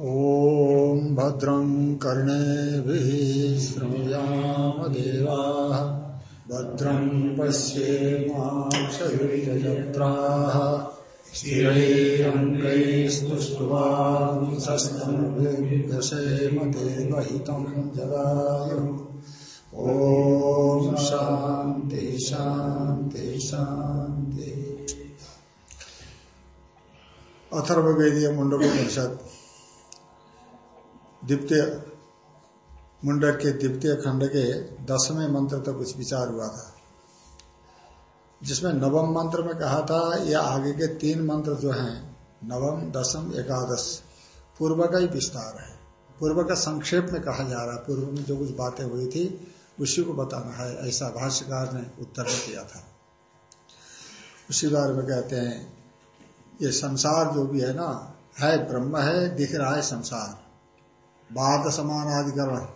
ॐ भद्रं कर्णेभिः श्रृणुयामदेवाः भद्रं पश्येमाक्षयुजत्राः स्थिरैरङ्गैस्तुष्ट्वांसस्तम्भिर्दशेम देवहितं जगायुः। ॐ शान्ति शान्ति शान्ति। अथर्ववेदीय द्वितीय मुंडक के द्वितीय खंड के दसवें मंत्र तक कुछ विचार हुआ था। जिसमें नवम मंत्र में कहा था यह आगे के तीन मंत्र जो हैं, नवम, दसम, एकादश पूर्व का ही विस्तार है। पूर्व का संक्षेप में कहा जा रहा है। पूर्व में जो कुछ बातें हुई थी, उसी को बताना है, ऐसा भाष्यकार ने उत्तर में किया था। उसी बारे में कहते हैं, ये संसार जो भी है ना, है ब्रह्म है, दिख रहा है संसार। बाद समानाधिकरण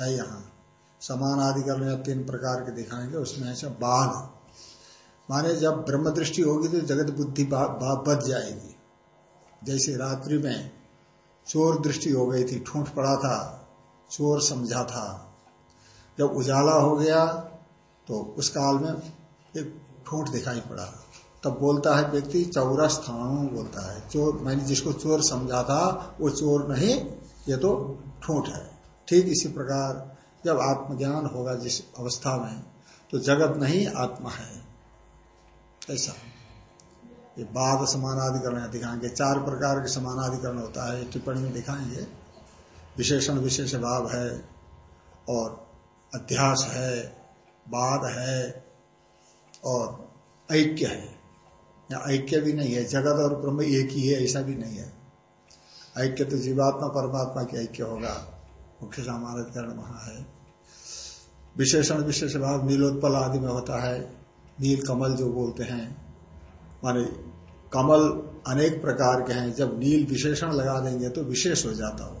है यहाँ। समानाधिकरण या तीन प्रकार के दिखाएँगे, उसमें ऐसा बाध माने जब ब्रह्म दृष्टि होगी तो जगत बुद्धि बच जाएगी। जैसे रात्रि में चोर दृष्टि हो गई थी, ठूंठ पड़ा था, चोर समझा था। जब उजाला हो गया तो उस काल में एक ठूंठ दिखाई पड़ा। तब बोलता है व्यक्ति, चौरस थाणु बोलता है। चोर, मैंने जिसको चोर समझा था, वो चोर नहीं ये तो ठूठ है। ठीक इसी प्रकार जब आत्मज्ञान होगा जिस अवस्था में तो जगत नहीं आत्मा है। ऐसा। ये बाद समानाधिकरण दिखाएँगे चार प्रकार के समानाधिकरण होता है। टिप्पणी में दिखाएँगे। विशेषण विशेष भाव है और अध्यास है बाद है और ऐक्य है। या ऐक्य भी नहीं है। जगत और ब्रह्म एक ही है, ऐसा भी नहीं है। ऐक्य तो जीवात्मा परमात्मा की ऐक्य होगा। मुख्य सामान्यकरण वहाँ है। विशेषण विशेष भाव नीलोत्पल आदि में होता है। नील कमल जो बोलते हैं, माने कमल अनेक प्रकार के हैं। जब नील विशेषण लगा देंगे तो विशेष हो जाता हो।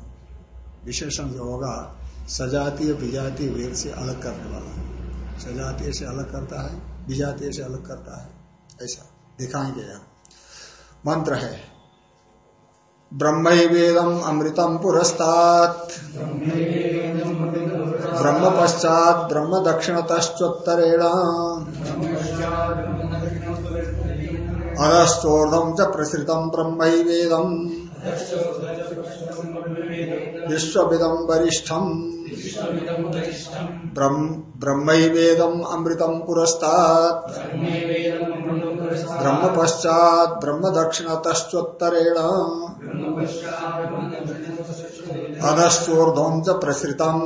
विशेषण जो होगा, सजातीय विजातीय वेद से अलग करने वाला सजातीय से अलग करता है, विजातीय से अलग करता है। ऐसा दिखाएँगे यहाँ। मंत्र है ब्रह्म वेदम अमृतम पुरस्तात्। ब्रह्म पश्चात ब्रह्म दक्षिणतश्चोत्तरेण अधस्तोर्धम च प्रसृतम ब्रह्म वेदम विश्वविदम वरिष्ठम। ब्रह्म वेदम अमृतम पुरस्तात्। ब्रह्म पश्चात ब्रह्म दक्षिणतश्चोत्तरेण अधश्चोर्धम च प्रसृतम।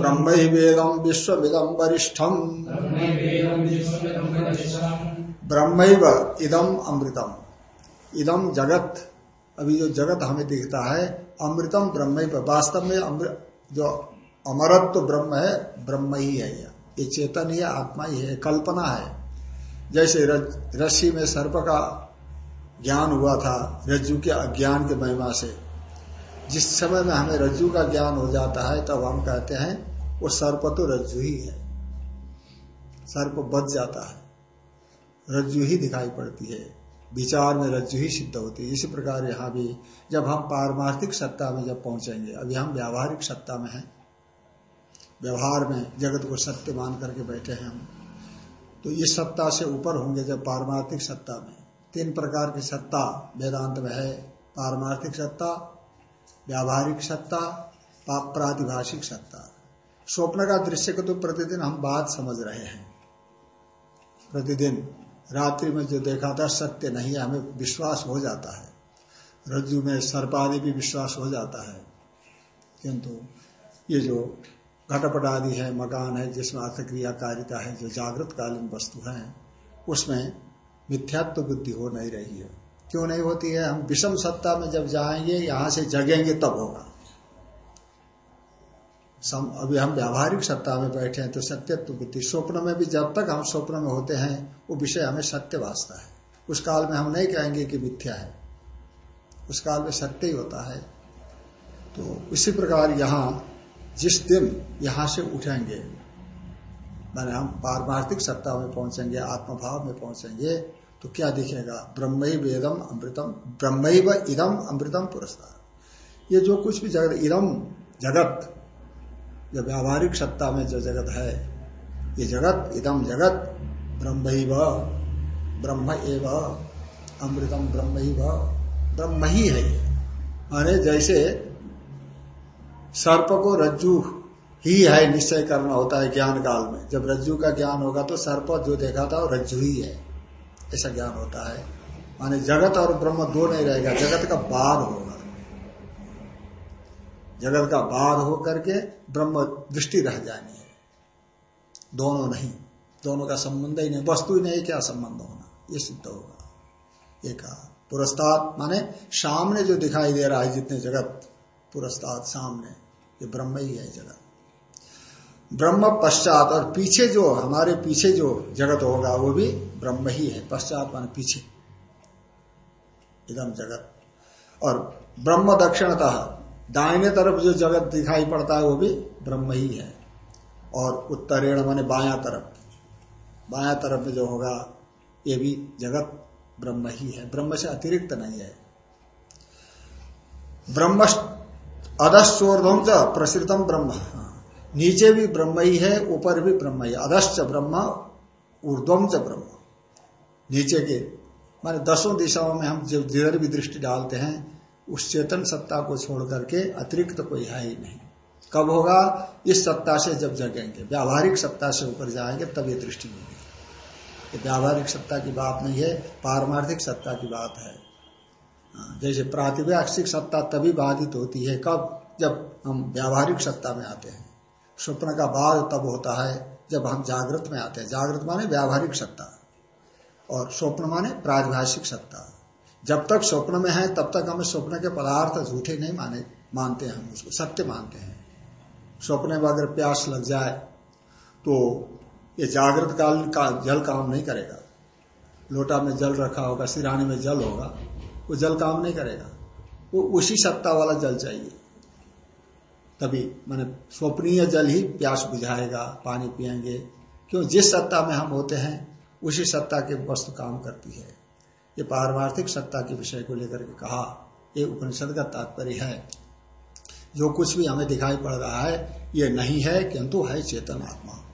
ब्रह्म वेदम विश्वविदम वरिष्ठम ब्रह्म इदम अमृतम। इदम जगत। अभी जो जगत हमें दिखता है, अमृतम ब्रह्म वास्तव में जो अमरत्व तो ब्रह्म है, ब्रह्म ही है ये। चेतन ही, आत्मा ही है, कल्पना है। जैसे रस्सी में सर्प का ज्ञान हुआ था, रज्जु के अज्ञान के महिमा से। जिस समय में हमें रज्जु का ज्ञान हो जाता है, तब हम कहते हैं, वो सर्प तो रज्जु ही है। सर्प बच जाता है। रज्जु ही दिखाई पड़ती है। विचार में रज्जु ही सिद्ध होती है। इसी प्रकार यहाँ भी, जब हम पारमार्थिक सत्ता में जब पहुँचेंगे, अभी हम व्यावहारिक सत्ता में हैं। व्यवहार में जगत को सत्य मान करके बैठे हैं हम। तो इस सत्ता से ऊपर होंगे जब पारमार्थिक सत्ता में। तीन प्रकार की सत्ता, वेदांत में है। पारमार्थिक सत्ता, व्यावहारिक सत्ता प्रातिभाषिक सत्ता। स्वप्न का दृश्य को तो प्रतिदिन हम बात समझ रहे हैं। प्रतिदिन, रात्रि में जो देखा था, सत्य नहीं है, हमें विश्वास हो जाता है। रज्जु में सर्पादि भी विश्वास हो जाता है। किंतु ये जो घटपट आदि है मकान है जिसमें अर्थ अर्थक्रियाकारिता है जो जागृत कालीन वस्तु है उसमें मिथ्यात्व बुद्धि हो नहीं रही है। क्यों नहीं होती है? हम विषम सत्ता में जब जाएँगे यहाँ से जगेंगे तब होगा। सम, अभी हम व्यावहारिक सत्ता में बैठे हैं तो सत्यत्व बुद्धि स्वप्न में भी जब तक हम स्वप्न में होते हैं वो विषय हमें सत्य वास्ता है। उस काल में हम नहीं कहेंगे कि मिथ्या है। उस काल में सत्य ही होता है। तो इसी प्रकार यहाँ जिस दिन यहाँ से उठेंगे, मैंने हम पारमार्थिक सत्ता में पहुँचेंगे, आत्मभाव में पहुँचेंगे तो क्या दिखेगा? ब्रह्म वेदम अमृतम ब्रह्म इदम अमृतम पुरस्कार। ये जो कुछ भी जगत, इदम जगत, जो व्यावहारिक सत्ता में जो जगत है, ये जगत, इदम जगत ब्रह्म ब्रह्म एव, अमृतम ब्रह्म ब्रह्म ही है। माने जैसे सर्प को रज्जु ही है, निश्चय करना होता है ज्ञान काल में। जब रज्जु का ज्ञान होगा तो सर्प जो देखा था वो रज्जु ही है। ऐसा ज्ञान होता है। माने जगत और ब्रह्म दो नहीं रहेगा, जगत का बाद होगा। जगत का बाद हो करके ब्रह्म दृष्टि रह जानी है। दोनों नहीं, दोनों का संबंध ही नहीं, वस्तु ही नहीं, क्या संबंध होना? ये सिद्ध होगा। ये कहा, पुरस्ताद, माने सामने जो दिखाई दे रहा है जितने जगत, पुरस्ताद सामने। ये ब्रह्म ही है जगत। ब्रह्म पश्चात और पीछे जो, हमारे पीछे जो जगत होगा, वो भी ब्रह्म ही है, पश्चात मान पीछे। एकदम जगत। और ब्रह्म दक्षिणतः, दाहिने तरफ़ जो जगत दिखाई पड़ता है, वो भी ब्रह्म ही है। और उत्तरेण माने बाया तरफ़। बाया तरफ़ जो होगा, ये भी जगत ब्रह्म ही है। ब्रह्म से अतिरिक्त नहीं है। ब्रह्म अधस्ोर्धम च प्रसृतम ब्रह्म। नीचे भी ब्रह्म ही है ऊपर भी ब्रह्म ही अधश्च ब्रह्म ऊर्ध्वम च ब्रह्म। नीचे के माने दसों दिशाओं में हम जब जिधर भी दृष्टि डालते हैं उस चेतन सत्ता को छोड़ करके अतिरिक्त कोई है ही नहीं। कब होगा? इस सत्ता से जब जगेंगे। व्यावहारिक सत्ता से ऊपर जाएँगे तब ये दृष्टि मिलेगी। व्यावहारिक सत्ता की बात नहीं है पारमार्थिक सत्ता की बात हाँ, जैसे प्रातिभाषिक सत्ता तभी बाधित होती है कब? जब हम व्यावहारिक सत्ता में आते हैं। स्वप्न का बाद तब होता है जब हम जागृत में आते हैं। जागृत माने व्यावहारिक सत्ता और स्वप्न माने प्रातिभाषिक सत्ता। जब तक स्वप्न में है, तब तक हमें स्वप्न के पदार्थ झूठे नहीं माने, मानते हैं हम उसको, सत्य मानते हैं। स्वप्न में अगर प्यास लग जाए तो ये जागृत काल का जल काम नहीं करेगा। लोटा में जल रखा होगा, सिराने में जल होगा। वो जल काम नहीं करेगा। वो उसी सत्ता वाला जल चाहिए। तभी मैंने स्वप्नीय जल ही प्यास बुझाएगा, पानी पिएँगे क्यों? जिस सत्ता में हम होते हैं, उसी सत्ता के वस्तु काम करती है। ये पारमार्थिक सत्ता के विषय को लेकर के कहा, ये उपनिषद का तात्पर्य है। जो कुछ भी हमें दिखाई पड़ रहा है, ये नहीं है, किंतु है चेतन आत्मा।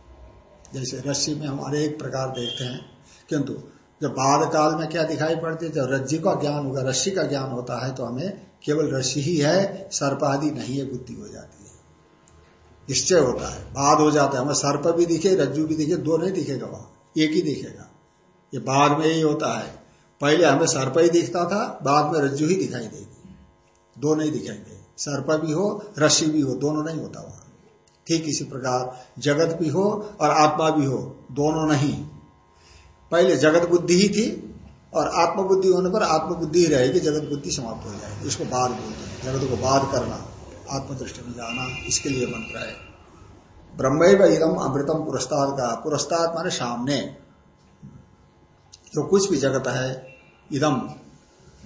जैसे रस्सी में हम अनेक प्रकार देखते हैं, किंतु जब बाद काल में क्या दिखाई पड़ती है, जब रज्जि का ज्ञान होगा, रस्सी का ज्ञान होता है तो हमें केवल रस्सी ही है, सर्प आदि नहीं है, बुद्धि हो जाती है। निश्चय होता है बाद हो जाता है। हमें सर्प भी दिखे, रज्जु भी दिखे, दो नहीं दिखेगा वहाँ, एक ही दिखेगा। ये बाद में ही होता है। पहले हमें सर्प ही दिखता था, बाद में रज्जु ही दिखाई देगी। दो नहीं दिखेंगे, सर्प भी हो, रस्सी भी हो, दोनों नहीं होता वहाँ। ठीक इसी प्रकार, जगत भी हो और आत्मा भी हो, दोनों नहीं। पहले जगत बुद्धि ही थी और आत्मबुद्धि होने पर आत्मबुद्धि ही रहेगी, जगत बुद्धि समाप्त हो जाएगी। इसको बाद बोलते हैं। जगत को बाद करना, आत्मदृष्टि में जाना, इसके लिए मंत्र है। ब्रह्म इदम अमृतम पुरस्ताद का पुरस्ताद माने सामने। जो कुछ भी जगत है, इदम।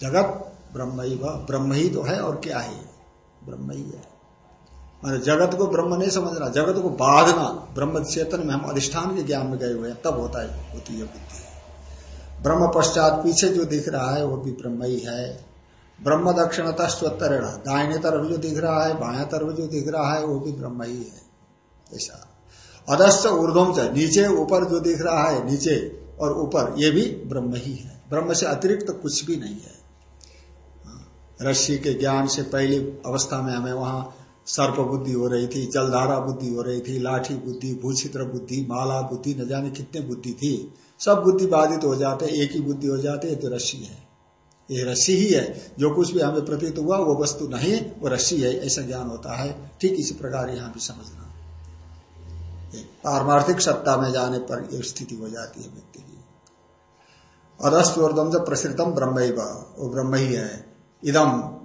जगत ब्रह्म ब्रह्म ही तो है और क्या है? ब्रह्म ही है। माने जगत को ब्रह्म नहीं समझना, जगत को बाधना, ब्रह्म चेतन में हम अधिष्ठान के ज्ञान में गए हुए हैं, तब होता है, होती है बुद्धि। ब्रह्म पश्चात पीछे जो दिख रहा है, वो भी ब्रह्म ही। है ब्रह्म दक्षिणता स्वत्तरेण दाहिने तरफ़ जो दिख रहा है, बाया तरफ़ जो दिख रहा है, वो भी ब्रह्म ही। है ऐसा। अदस्य ऊर्धम से नीचे, ऊपर जो दिख रहा है, नीचे और ऊपर, ये भी ब्रह्म ही। है ब्रह्म से अतिरिक्त तो कुछ भी नहीं है। रस्सी के ज्ञान से पहली अवस्था में हमें वहाँ सर्प बुद्धि हो रही थी, जलधारा बुद्धि हो रही थी, लाठी बुद्धि भूचित्र बुद्धि, माला बुद्धि, न जाने कितने बुद्धि थी। सब बुद्धि बाधित हो जाते, एक ही बुद्धि हो जाते तो रस्सी है। ये रस्सी ही है, जो कुछ भी हमें प्रतीत हुआ, वो वस्तु नहीं, वो रस्सी है, ऐसा ज्ञान होता है। ठीक इसी प्रकार यहाँ भी समझना। पारमार्थिक सत्ता में जाने पर यह स्थिति हो जाती है व्यक्ति की। अधस्वर्दम जब प्रसृतम ब्रह्म वो ब्रह्म ही है। इदम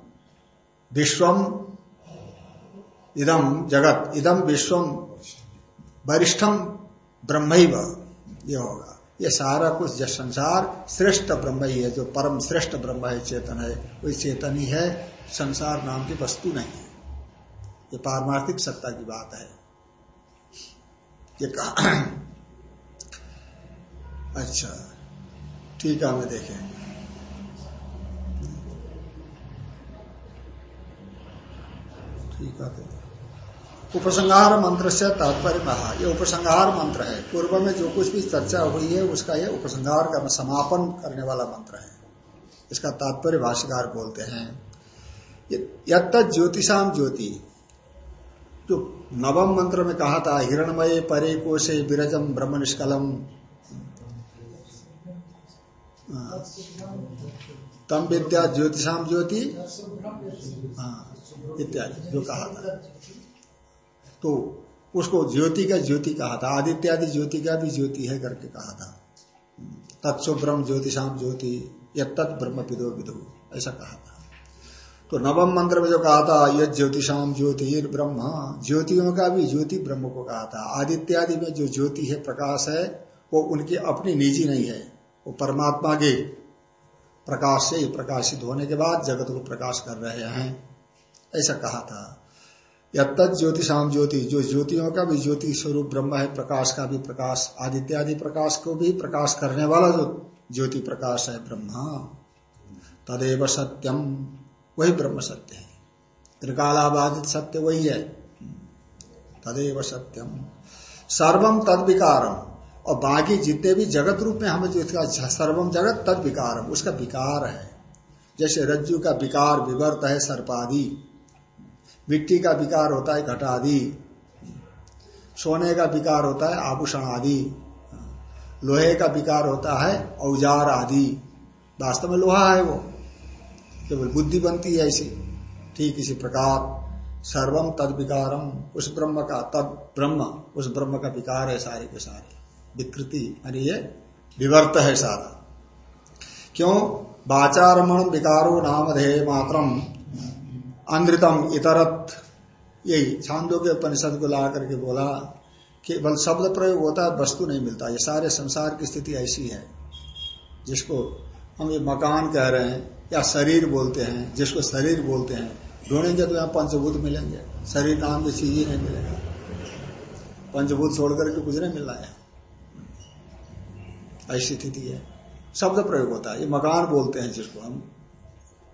विश्वम इदम जगत इदम विश्वम वरिष्ठम ब्रह्म ये होगा ये सारा कुछ जो संसार श्रेष्ठ ब्रह्म ही है, जो परम श्रेष्ठ ब्रह्म है, चेतन है वही चेतन ही है संसार नाम की वस्तु नहीं है। ये पारमार्थिक सत्ता की बात है। ये कहा अच्छा ठीक है, हमें देखें। ठीक है उपसंहार मंत्र से तात्पर्य महा ये उपसंहार मंत्र है। पूर्व में जो कुछ भी चर्चा हुई है उसका ये उपसंहार का समापन करने वाला मंत्र है। इसका तात्पर्य भाष्यकार बोलते हैं ज्योतिषाम ज्योति। जो नवम मंत्र में कहा था हिरणमय परे कोशे विरजम ब्रह्म निष्कलम। तम विद्या ज्योतिषाम ज्योति। हाँ, इत्यादि जो कहा था। तो उसको ज्योति का ज्योति कहा था, आदित्यादि ज्योति का भी ज्योति है करके कहा था। तत्सो ब्रह्म ज्योतिषाम ज्योति या तत् ब्रह्म पिदो विदो, ऐसा कहा था। तो नवम मंत्र में जो कहा था यद ज्योतिषाम ज्योति ब्रह्म, ज्योतियों का भी ज्योति ब्रह्म को कहा था। आदित्यादि में जो ज्योति है, प्रकाश है, वो उनकी अपनी निजी नहीं है। वो परमात्मा के प्रकाश से प्रकाशित होने के बाद जगत को प्रकाश कर रहे हैं, ऐसा कहा था। यद ज्योतिषाम ज्योति, जो ज्योतियों का भी ज्योति स्वरूप ब्रह्म है, प्रकाश का भी प्रकाश, आदित्य आदि प्रकाश को भी प्रकाश करने वाला जो ज्योति प्रकाश है ब्रह्मा। तदेव सत्यम, वही ब्रह्म सत्य है। त्रिकालाबाधित सत्य वही है। तदेव सत्यम। सर्वम तद विकारम और बाकी जितने भी जगत रूप में हमें जो इसका सर्वम जगत तद विकारम उसका विकार है। जैसे रज्जु का विकार विवर्त है सर्पादि। मिट्टी का विकार होता है घटादि, सोने का विकार होता है आभूषण आदि, लोहे का विकार होता है औज़ार आदि। वास्तव में लोहा है वो, केवल बुद्धि बनती है ऐसी। ठीक इसी प्रकार सर्वम तद विकारम, उस ब्रह्म का तद ब्रह्म, उस ब्रह्म का विकार है सारे के सारे। विकृति यानी ये विवर्त है सारा। क्यों? बाचारमण विकारो नामधेय मात्रम। अनृतम इतरत, यही छांदो के उपनिषद को ला करके बोला केवल शब्द प्रयोग होता है, वस्तु नहीं मिलता। ये सारे संसार की स्थिति ऐसी है, जिसको हम ये मकान कह रहे हैं या शरीर बोलते हैं, जिसको शरीर बोलते हैं, ढूंढेंगे तो यहाँ पंचभूत मिलेंगे। शरीर नाम की चीज़ ही नहीं मिलेगा। पंचभूत छोड़कर के कुछ नहीं मिलना है। ऐसी स्थिति है। शब्द प्रयोग होता है। ये मकान बोलते हैं जिसको हम,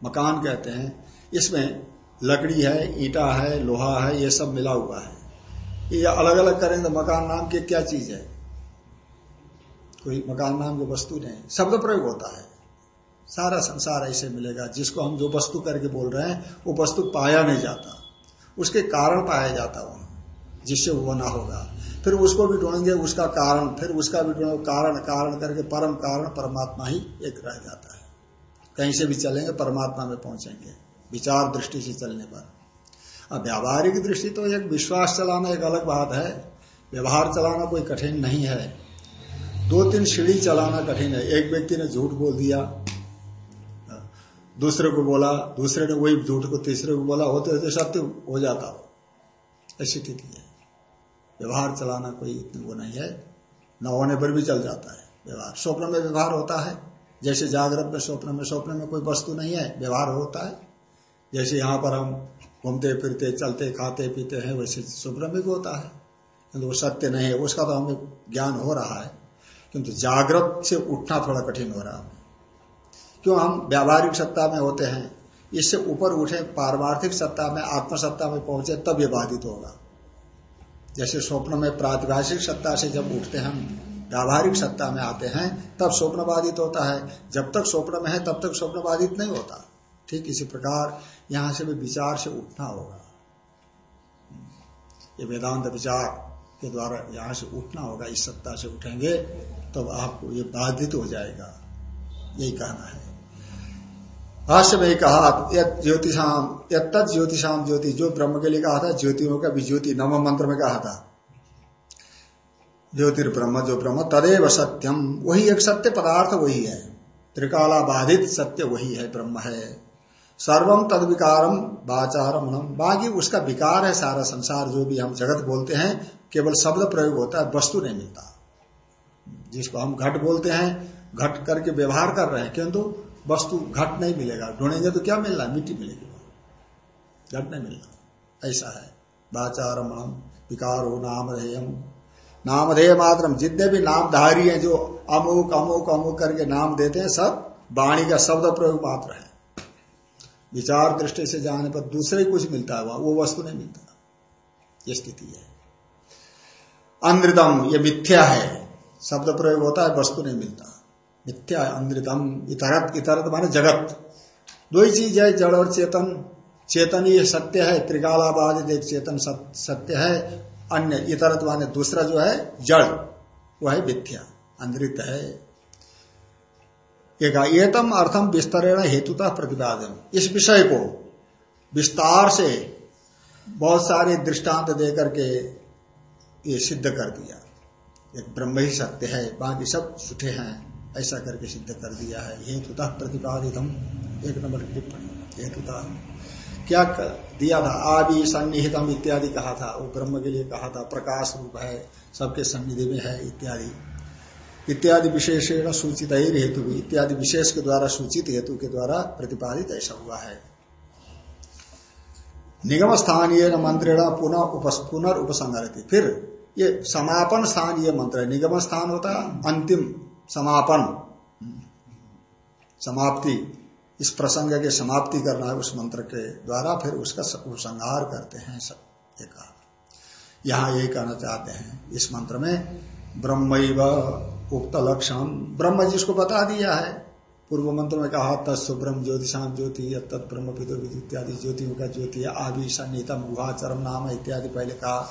मकान कहते हैं। इसमें लकड़ी है, ईटा है, लोहा है, ये सब मिला हुआ है। ये अलग अलग करें तो मकान नाम की क्या चीज़ है? कोई मकान नाम की वस्तु नहीं। शब्द प्रयोग होता है। सारा संसार ऐसे मिलेगा, जिसको हम जो वस्तु करके बोल रहे हैं, वो वस्तु पाया नहीं जाता। उसके कारण पाया जाता वो जिससे वो ना होगा। फिर उसको भी ढूंढेंगे, उसका कारण, फिर उसका भी ढूंढेंगे, कारण कारण करके परम कारण, परमात्मा ही एक रह जाता है। कहीं से भी चलेंगे, परमात्मा में पहुँचेंगे। विचार दृष्टि से चलने पर। अब व्यावहारिक दृष्टि तो एक विश्वास चलाना एक अलग बात है। व्यवहार चलाना कोई कठिन नहीं है। दो तीन सीढ़ी चलाना कठिन है। एक व्यक्ति ने झूठ बोल दिया, दूसरे को बोला, दूसरे ने वही झूठ को तीसरे को बोला, होते होते सत्य हो जाता हो। ऐसी स्थिति है। व्यवहार चलाना कोई इतनी वो नहीं है। न होने पर भी चल जाता है। व्यवहार स्वप्न में व्यवहार होता है। जैसे जागृत में स्वप्न में स्वप्न में कोई वस्तु नहीं है। व्यवहार होता है। जैसे यहाँ पर हम घूमते फिरते, चलते, खाते, पीते हैं, वैसे भी होता है। किंतु वो सत्य नहीं है, उसका तो हमें ज्ञान हो रहा है। किंतु जागृत से उठना थोड़ा कठिन हो रहा है। क्यों? हम व्यावहारिक सत्ता में होते हैं। इससे ऊपर उठे पारमार्थिक सत्ता में, आत्मसत्ता में पहुँचे, तब ये बाधित होगा। जैसे स्वप्न में प्रातिभाषिक सत्ता से जब उठते हम व्यावहारिक सत्ता में आते हैं, तब स्वप्न बाधित होता है। जब तक स्वप्न में है, तब तक स्वप्न बाधित नहीं होता। ठीक इसी प्रकार यहाँ से भी विचार से उठना होगा। ये वेदांत विचार के द्वारा यहाँ से उठना होगा, इस सत्ता से उठेंगे, तब तो आपको ये बाधित हो जाएगा। यही कहना है। भाष्य में कहा ज्योतिषाम यद ज्योतिषाम ज्योति, जो ब्रह्म के लिए कहा था, ज्योतियों का भी ज्योति नव मंत्र में कहा था। ज्योतिर्ब्रह्म, जो ब्रह्म, तदेव सत्यम वही एक सत्य पदार्थ वही है। त्रिकाला बाधित सत्य वही है, ब्रह्म है। सर्वम तद विकारम बाचारम बाकी उसका विकार है, सारा संसार जो भी हम जगत बोलते हैं, केवल शब्द प्रयोग होता है, वस्तु नहीं मिलता। जिसको हम घट बोलते हैं, घट करके व्यवहार कर रहे हैं, किंतु वस्तु घट नहीं मिलेगा। ढूंढेंगे तो क्या मिलना? मिट्टी मिलेगी। घट नहीं मिलना। ऐसा है। बाचारमणम विकारो नाम रहेयम नामधेय मात्र जितने भी नामधारी हैं, जो अमुक अमुक अमुक करके नाम देते हैं, सब वाणी का शब्द प्रयोग मात्र है। विचार दृष्टि से जाने पर दूसरे कुछ मिलता है वो वस्तु नहीं मिलता। ये स्थिति है। अनृतम ये मिथ्या है। शब्द प्रयोग होता है, वस्तु नहीं मिलता। मिथ्या है इतरत इतरत माने जगत। दो ही चीज़ है, जड़ और चेतन। चेतन ये सत्य है, त्रिकालाबाद एक चेतन सत्य है। अन्य, इतरत माने दूसरा जो है, जड़, वो है मिथ्या। अनृत है। एतम अर्थम विस्तरेण हेतुता प्रतिपादन। इस विषय को विस्तार से बहुत सारे दृष्टांत देकर के ये सिद्ध कर दिया। एक ब्रह्म ही सत्य है, बाकी सब सुठे हैं, ऐसा करके सिद्ध कर दिया है। हेतुता प्रतिपादित हम एक नंबर की टिप्पणी, हेतुता। क्या कर दिया था, आदि सन्निहितम इत्यादि कहा था, वो ब्रह्म के लिए कहा था, प्रकाश रूप है, सबके सन्निधि में है, इत्यादि। इत्यादि विशेषण सूचित ही हेतु भी इत्यादि विशेष के द्वारा सूचित हेतु के द्वारा प्रतिपादित ऐसा हुआ है। निगम स्थानीय मंत्रेण पुनः पुनर्उपसंगरती फिर ये समापन स्थान ये मंत्र है। निगम स्थान होता है, अंतिम समापन। समाप्ति। इस प्रसंग के समाप्ति करना है उस मंत्र के द्वारा, फिर उसका उपसंहार करते हैं सब एक यहाँ यही कहना चाहते हैं, इस मंत्र में ब्रह्म उक्त लक्षण ब्रह्म जिसको बता दिया है। पूर्व मंत्र में कहा तत्व ब्रह्म ज्योतिषाम ज्योति तत् ब्रह्म विदो इत्यादि ज्योतियों का ज्योति आदि सन्नीतम गुहा चरम नाम इत्यादि पहले कहा।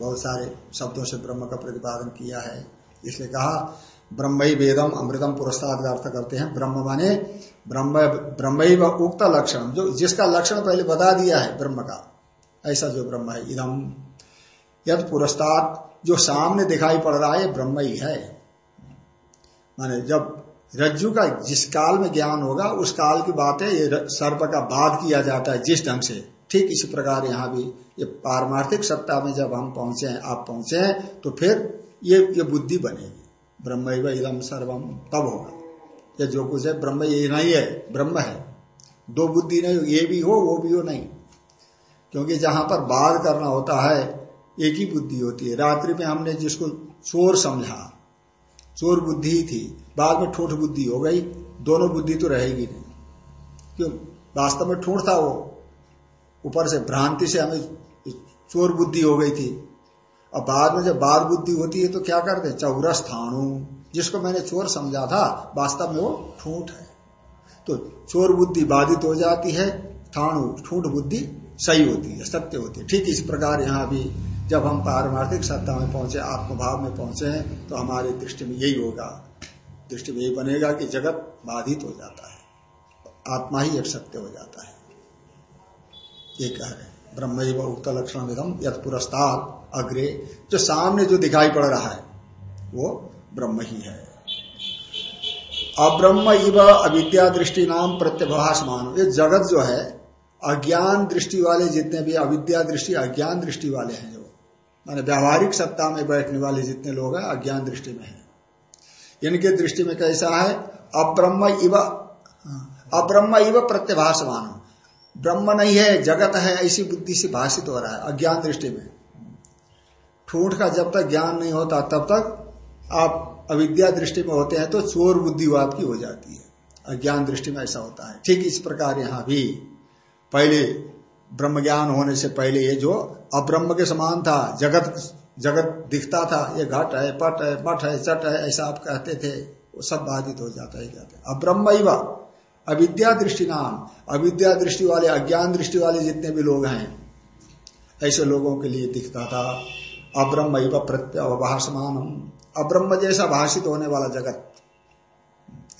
बहुत सारे शब्दों से ब्रह्म का प्रतिपादन किया है। इसलिए कहा, ब्रह्म वेदम अमृतम पुरस्कार अर्थ करते हैं। ब्रह्म माने ब्रह्म ब्रह्म व उक्त लक्षण, जो जिसका लक्षण पहले बता दिया है ब्रह्म का, ऐसा जो ब्रह्म है। इदम यद पुरस्कार जो सामने दिखाई पड़ रहा है, ब्रह्म ही है। माने जब रज्जु का जिस काल में ज्ञान होगा, उस काल की बात है ये सर्प का बाध किया जाता है जिस ढंग से। ठीक इसी प्रकार यहाँ भी ये पारमार्थिक सत्ता में जब हम पहुँचे हैं, आप पहुँचे हैं तो फिर ये ये बुद्धि बनेगी। ब्रह्म इदम सर्वम तब होगा। ये जो कुछ है, ब्रह्म ये नहीं है, ब्रह्म है। दो बुद्धि नहीं, ये भी हो, वो भी हो नहीं। क्योंकि जहाँ पर बाध करना होता है, एक ही बुद्धि होती है। रात्रि में हमने जिसको चोर समझा चोर बुद्धि थी। बाद में ठूठ बुद्धि हो गई। दोनों बुद्धि तो रहेगी नहीं। क्यों? वास्तव में ठूठ था वो। ऊपर से भ्रांति से हमें चोर बुद्धि हो गई थी। और बाद में जब बार बुद्धि होती है तो क्या करते हैं? चौरस थाणु जिसको मैंने चोर समझा था, वास्तव में वो ठूठ है। तो चोर बुद्धि बाधित हो जाती है, थाणु, ठूठ बुद्धि सही होती है, सत्य होती है। ठीक इस प्रकार यहाँ भी जब हम पारमार्थिक सत्ता में पहुँचे, आत्मभाव में पहुँचे हैं तो हमारी दृष्टि में यही होगा। दृष्टि में यही बनेगा कि जगत बाधित हो जाता है। आत्मा ही एक सत्य हो जाता है। ये कह रहे ब्रह्म उक्त लक्षण विधम यथ पुरस्ताद अग्रे। जो सामने जो दिखाई पड़ रहा है, वो ब्रह्म ही है। अब्रह्म इव अविद्या दृष्टि नाम प्रत्यभाष मान ये जगत जो है, अज्ञान दृष्टि वाले जितने भी अविद्या दृष्टि, अज्ञान दृष्टि वाले हैं माने व्यावहारिक सत्ता में बैठने वाले जितने लोग हैं, अज्ञान दृष्टि में है। इनके दृष्टि में कैसा है? अब्रह्म इव अब्रह्म इव प्रत्यभाषमान ब्रह्म नहीं है, जगत है ऐसी बुद्धि से भाषित हो रहा है, अज्ञान दृष्टि में। ठूठ का जब तक ज्ञान नहीं होता, तब तक आप अविद्या दृष्टि में होते हैं तो चोर बुद्धि आपकी हो जाती है। अज्ञान दृष्टि में ऐसा होता है। ठीक इस प्रकार यहाँ भी, पहले ब्रह्म ज्ञान होने से पहले ये जो अब्रह्म के समान था, जगत जगत दिखता था, ये घट है, पट है, मठ है, चट है, ऐसा आप कहते थे, वो सब बाधित हो जाता है कहते अब्रह्म अविद्या दृष्टि नाम, अविद्या दृष्टि वाले, अज्ञान दृष्टि वाले जितने भी लोग हैं, ऐसे लोगों के लिए दिखता था, अब्रह्म प्रत्यवभाषमान अब्रह्म जैसा भाषित होने वाला जगत,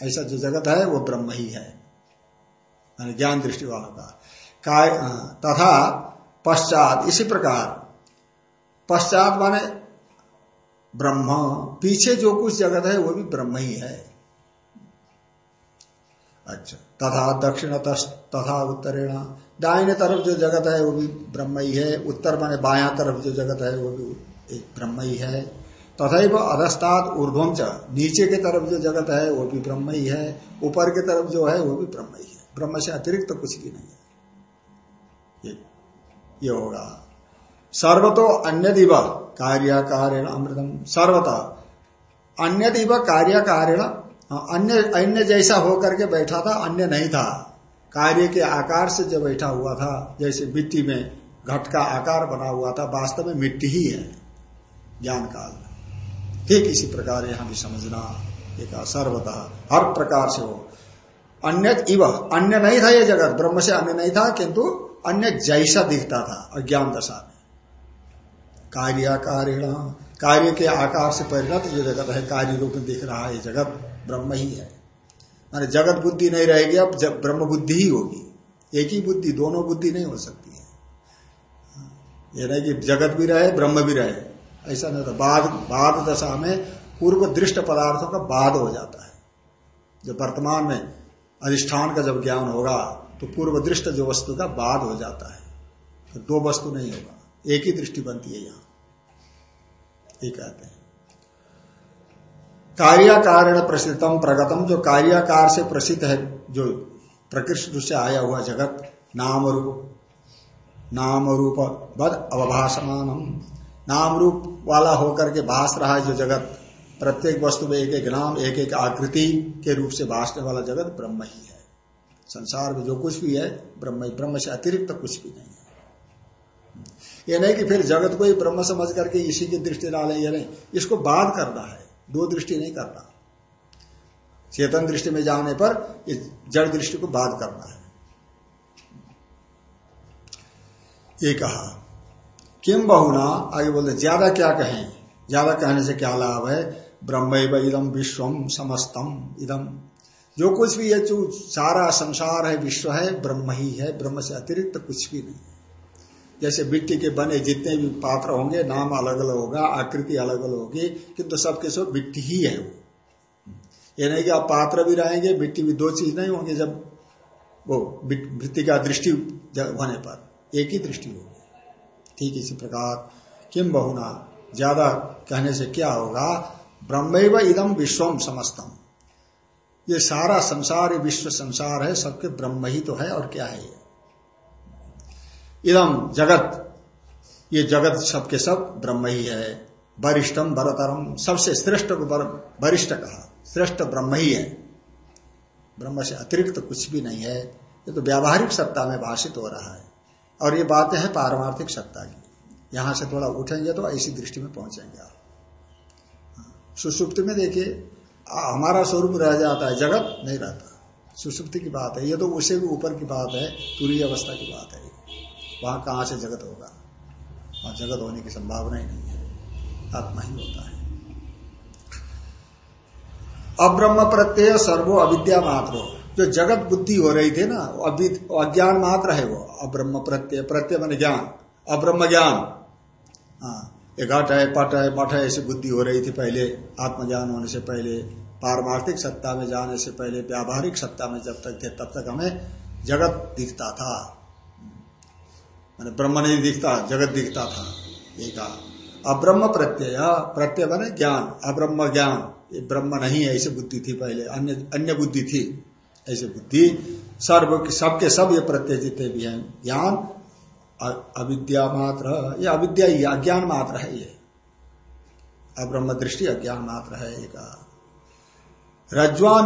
ऐसा जो जगत है, वो ब्रह्म ही है ज्ञान दृष्टि वालों का तथा पश्चात, इसी प्रकार, पश्चात माने ब्रह्म, पीछे जो कुछ जगत है वो भी ब्रह्म ही है। अच्छा तथा दक्षिण तथा उत्तरेण, दाहिने तरफ़ जो जगत है वो भी ब्रह्म ही है, उत्तर माने बाया तरफ़ जो जगत है वो भी एक ब्रह्म ही है। तथा अधस्ताद ऊर्ध्वम च, नीचे के तरफ़ जो जगत है वो भी ब्रह्म ही है, ऊपर के तरफ़ जो है वो भी ब्रह्म ही है। ब्रह्म से अतिरिक्त तो कुछ भी नहीं है। ये, होगा सर्वतो अन्य दिव कार्याकारेण अमृतम सर्वतः अन्य दिव कार्याकारेण अन्य अन्य जैसा होकर के बैठा था अन्य नहीं था कार्य के आकार से जो बैठा हुआ था जैसे मिट्टी में घट का आकार बना हुआ था वास्तव में मिट्टी ही है ज्ञान काल ठीक इसी प्रकार यहाँ भी समझना एक सर्वतः हर प्रकार से हो अन्य इव अन्य नहीं था ये जगत ब्रह्म से अन्य नहीं था किंतु अन्य जैसा दिखता था अज्ञान दशा में। कार्याकारेण, कार्य के आकार से परिणत जो जगत है, कार्य रूप में दिख रहा है जगत ब्रह्म ही है। माने जगत बुद्धि नहीं रहेगी, अब ब्रह्म बुद्धि ही होगी। एक ही बुद्धि, दोनों बुद्धि नहीं हो सकती है। यह नहीं कि जगत भी रहे, ब्रह्म भी रहे। ऐसा नहीं होता। बाद बाद दशा में पूर्व दृष्ट पदार्थों का बाद हो जाता है। जब वर्तमान में अधिष्ठान का जब ज्ञान होगा तो पूर्व दृष्ट जो वस्तु का बाद हो जाता है। तो दो वस्तु नहीं होगा। एक ही दृष्टि बनती है यहाँ। ये कहते हैं। कार्याकारण प्रसिद्धम प्रगतम, जो कार्याकार से प्रसिद्ध है, जो प्रकृष्ट से आया हुआ जगत नाम रूप नाम रूप बद अवभाषमान नाम रूप वाला होकर के भाष रहा है जो जगत। प्रत्येक वस्तु में एक एक नाम, एक एक आकृति के रूप से भाषने वाला जगत ब्रह्म ही है। संसार में जो कुछ भी है, ब्रह्म ब्रह्म से अतिरिक्त तो कुछ भी नहीं है। ये नहीं कि फिर जगत को ही ब्रह्म समझ करके इसी की दृष्टि डाले, ये नहीं। इसको बाद करना है, दो दृष्टि नहीं करना। चेतन दृष्टि में जाने पर इस जड़ दृष्टि को बाध करना है। ये कहा किम बहुना, आगे बोलते ज़्यादा क्या कहें? ज़्यादा कहने से क्या लाभ है? ब्रह्म इदम विश्वम समस्तम इदम जो कुछ भी है, जो सारा संसार है, विश्व है, ब्रह्म ही है, ब्रह्म से अतिरिक्त कुछ भी नहीं। है जैसे मिट्टी के बने जितने भी पात्र होंगे, नाम अलग अलग होगा, आकृति अलग अलग होगी, किंतु सबके सब मिट्टी ही है वो। ये नहीं कि आप पात्र भी रहेंगे, मिट्टी भी दो चीज़ नहीं होंगे जब वो मिट्टी का दृष्टि होने पर, एक ही दृष्टि होगी। ठीक इसी प्रकार किम बहुना, ज़्यादा कहने से क्या होगा ब्रह्म इदम विश्वम समस्तम। ये सारा संसार, ये विश्व संसार है, सबके ब्रह्म ही तो है और क्या है ये? इदम जगत, ये जगत सबके सब ब्रह्म ही है। वरिष्ठम, बरतरम, सबसे श्रेष्ठ को वरिष्ठ कहा। श्रेष्ठ ब्रह्म ही है। ब्रह्म से अतिरिक्त तो कुछ भी नहीं है। ये तो व्यावहारिक सत्ता में भाषित हो रहा है। और ये बातें हैं पारमार्थिक सत्ता की। यहाँ से थोड़ा उठेंगे तो ऐसी दृष्टि में पहुँचेंगे आप। सुसुप्त में देखिए हमारा स्वरूप रह जाता है, जगत नहीं रहता। सुसुप्ति की बात है, ये तो उसे भी ऊपर की बात है, पूरी अवस्था की बात है। वहाँ कहाँ से जगत होगा? वहाँ जगत होने की संभावना ही नहीं है। आत्मा ही होता है। अब्रह्म प्रत्यय सर्वो अविद्या मात्र। जो जगत बुद्धि हो रही थी ना अज्ञान मात्र है वो, अब्रह्म प्रत्यय। प्रत्यय मन ज्ञान, अब्रह्म ज्ञान। हाँ ये घट है पट है मठ है ऐसी बुद्धि हो रही थी पहले, आत्मज्ञान होने से पहले, पारमार्थिक सत्ता में जाने से पहले, व्यावहारिक सत्ता में जब तक थे, तब तक हमें जगत दिखता था। मैंने ब्रह्म नहीं दिखता, जगत दिखता था, ये कहा। अब्रह्म प्रत्यय प्रत्यय बने ज्ञान, अब्रह्म ज्ञान, ये ब्रह्म नहीं है, ऐसी बुद्धि थी पहले, अन्य अन्य बुद्धि थी, ऐसी बुद्धि। सर्व, सबके सब ये प्रत्यय जितने भी हैं, ज्ञान अविद्या मात्र ये अविद्या ही अज्ञान मात्र है ये। अब्रह्म दृष्टि अज्ञान मात्र है एक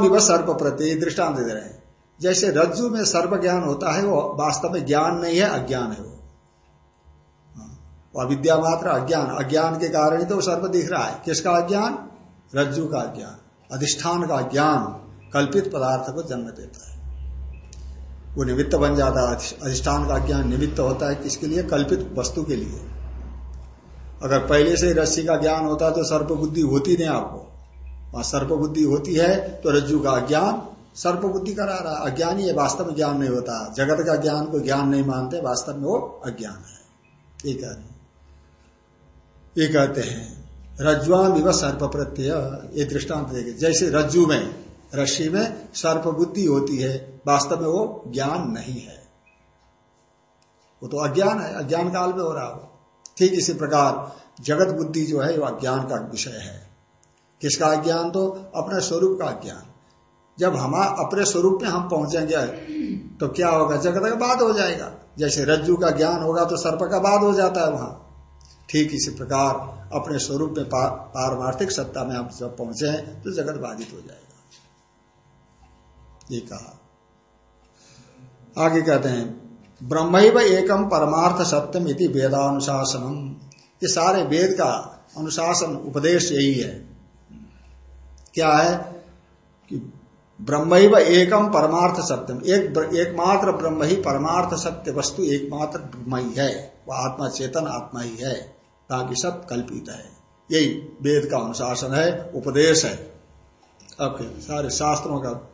विव सर्प प्रत्यय दृष्टांत दे रहे हैं। जैसे रज्जु में सर्व ज्ञान होता है वो वास्तव में ज्ञान नहीं है अज्ञान है वो। हाँ, अविद्या मात्र अज्ञान। अज्ञान के कारण ही तो सर्व दिख रहा है। किसका अज्ञान? रज्जु का ज्ञान अधिष्ठान का ज्ञान कल्पित पदार्थ को जन्म देता है। वो निमित्त बन जाता है, अधिष्ठान का ज्ञान निमित्त होता है किसके लिए? कल्पित वस्तु के लिए। अगर पहले से रस्सी का ज्ञान होता तो सर्प बुद्धि होती नहीं आपको। वहाँ सर्प बुद्धि होती है तो रज्जु का अज्ञान सर्प बुद्धि करा रहा अज्ञान ही है वास्तव में ज्ञान नहीं होता। जगत का ज्ञान को ज्ञान नहीं मानते, वास्तव में वो अज्ञान है। ये कहते ये कहते हैं रज्जुआन विव सर्प प्रत्यय ये दृष्टांत देखे। जैसे रज्जु में रश्मि में सर्प बुद्धि होती है, वास्तव में वो ज्ञान नहीं है। वो तो अज्ञान है, अज्ञान काल में हो रहा हो। ठीक इसी प्रकार जगत बुद्धि जो है, वो अज्ञान का विषय है। किसका अज्ञान? तो अपने स्वरूप का अज्ञान। जब हम अपने स्वरूप में हम पहुँचेंगे तो क्या होगा? जगत का बाद हो जाएगा। जैसे रज्जु का ज्ञान होगा तो सर्प का बाद हो जाता है वहाँ। ठीक इसी प्रकार अपने स्वरूप में पारमार्थिक सत्ता में आप जब पहुँचे तो जगत बाधित हो जाएगा। ये कहा। आगे कहते हैं ब्रह्म एकम परमार्थ सत्यम इति वेदानुशासनम। ये सारे वेद का अनुशासन उपदेश यही है। क्या है? कि ब्रह्म एकम परमार्थ सत्यम। एक एकमात्र ब्रह्म ही परमार्थ सत्य वस्तु एकमात्र ब्रह्म ही है। वह आत्मा चेतन आत्मा ही है बाकी सब कल्पित है। यही वेद का अनुशासन है, उपदेश है। अब सारे शास्त्रों का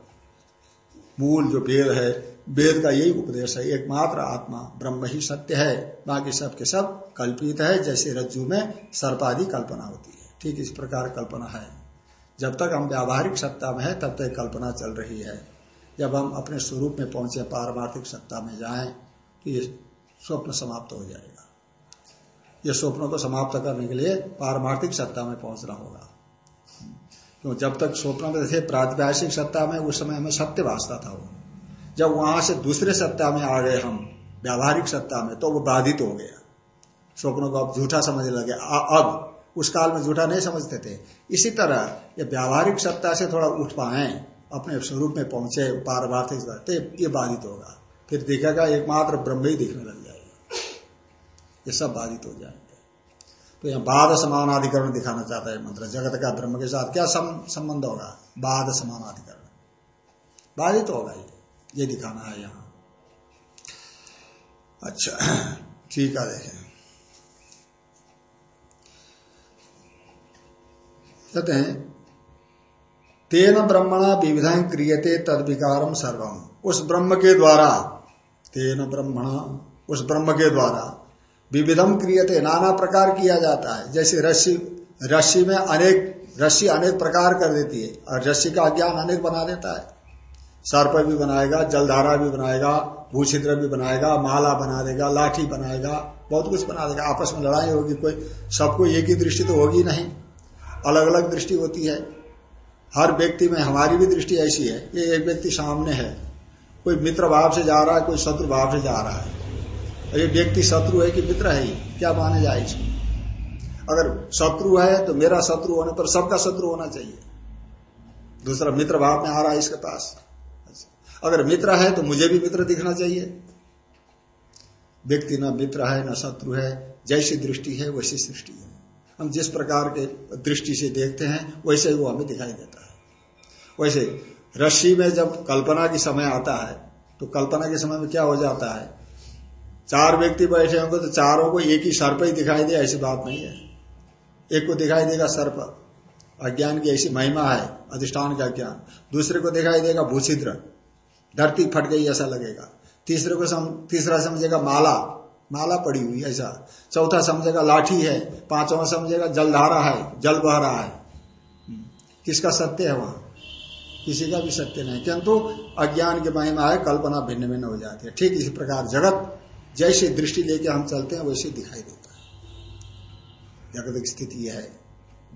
मूल जो वेद है, वेद का यही उपदेश है, एकमात्र आत्मा, ब्रह्म ही सत्य है। बाकी सब के सब कल्पित है, जैसे रज्जु में सर्पादि कल्पना होती है। ठीक इस प्रकार कल्पना है। जब तक हम व्यावहारिक सत्ता में है, तब तक कल्पना चल रही है। जब हम अपने स्वरूप में पहुँचे, पारमार्थिक सत्ता में जाए तो ये स्वप्न समाप्त हो जाएगा। ये स्वप्नों को समाप्त करने के लिए पारमार्थिक सत्ता में पहुँचना होगा। तो जब तक स्वप्न में थे प्रातिभाषिक सत्ता में उस समय हमें सत्य वास्ता था वो। जब वहाँ से दूसरे सत्ता में आ गए हम, व्यावहारिक सत्ता में तो वो बाधित हो गया। स्वप्नों को अब झूठा समझने लगे। अब उस काल में झूठा नहीं समझते थे। इसी तरह ये व्यावहारिक सत्ता से थोड़ा उठ पाए, अपने स्वरूप में पहुँचे, पारमार्थिक तो ये बाधित होगा। फिर दिखेगा, एकमात्र ब्रह्म ही दिखने लग जाएगा। ये सब बाधित हो जाएँगे। तो यहाँ बाद समानाधिकरण दिखाना चाहता है मंत्र। जगत का ब्रह्म के साथ क्या संबंध होगा? बाद समानाधिकरण। बाधित होगा ये। ये दिखाना है यहाँ। अच्छा ठीक है, देखें। कहते हैं, तेन ब्रह्मणा विविधा क्रियते तद विकारम सर्वम। उस ब्रह्म के द्वारा, तेन ब्रह्मणा, उस ब्रह्म के द्वारा विविधम क्रियते, नाना प्रकार किया जाता है। जैसे रस्सी रस्सी में अनेक, रस्सी अनेक प्रकार कर देती है और रस्सी का ज्ञान अनेक बना देता है। सर्प भी बनाएगा, जलधारा भी बनाएगा, भूछिद्र भी बनाएगा, माला बना देगा, लाठी बनाएगा, बहुत कुछ बना देगा। आपस में लड़ाई होगी, कोई, सबको एक ही दृष्टि तो होगी नहीं। अलग अलग दृष्टि होती है। हर व्यक्ति में हमारी भी दृष्टि ऐसी है ये एक व्यक्ति सामने है, कोई मित्र भाव से जा रहा है, कोई शत्रु भाव से जा रहा है। ये व्यक्ति शत्रु है कि मित्र है क्या माने जाए इसमें अगर शत्रु है तो मेरा शत्रु होने पर सबका शत्रु होना चाहिए। दूसरा, मित्र भाव में आ रहा है इसके पास। अगर मित्र है तो मुझे भी मित्र दिखना चाहिए। व्यक्ति न मित्र है, न शत्रु है, जैसी दृष्टि है, वैसी सृष्टि है। हम जिस प्रकार के दृष्टि से देखते हैं, वैसे वो हमें दिखाई देता है। वैसे, रस्सी में जब कल्पना की समय आता है तो कल्पना के समय में क्या हो जाता है? चार व्यक्ति बैठे होंगे तो चारों को एक ही सर्प ही दिखाई दे ऐसी बात नहीं है। एक को दिखाई देगा सर्प। अज्ञान की ऐसी महिमा है अधिष्ठान का ज्ञान। दूसरे को दिखाई देगा भूषिद्र धरती फट गई ऐसा लगेगा। तीसरे को सम, तीसरा समझेगा माला। माला पड़ी हुई ऐसा। चौथा समझेगा लाठी है। पांचवा समझेगा जलधारा है जल बह रहा है। किसका सत्य है वहाँ? किसी का भी सत्य नहीं। किंतु अज्ञान की महिमा है कल्पना भिन्न भिन्न हो जाती है। ठीक इसी प्रकार जगत। जैसी दृष्टि लेके हम चलते हैं, वैसे दिखाई देता है। जगत स्थिति है।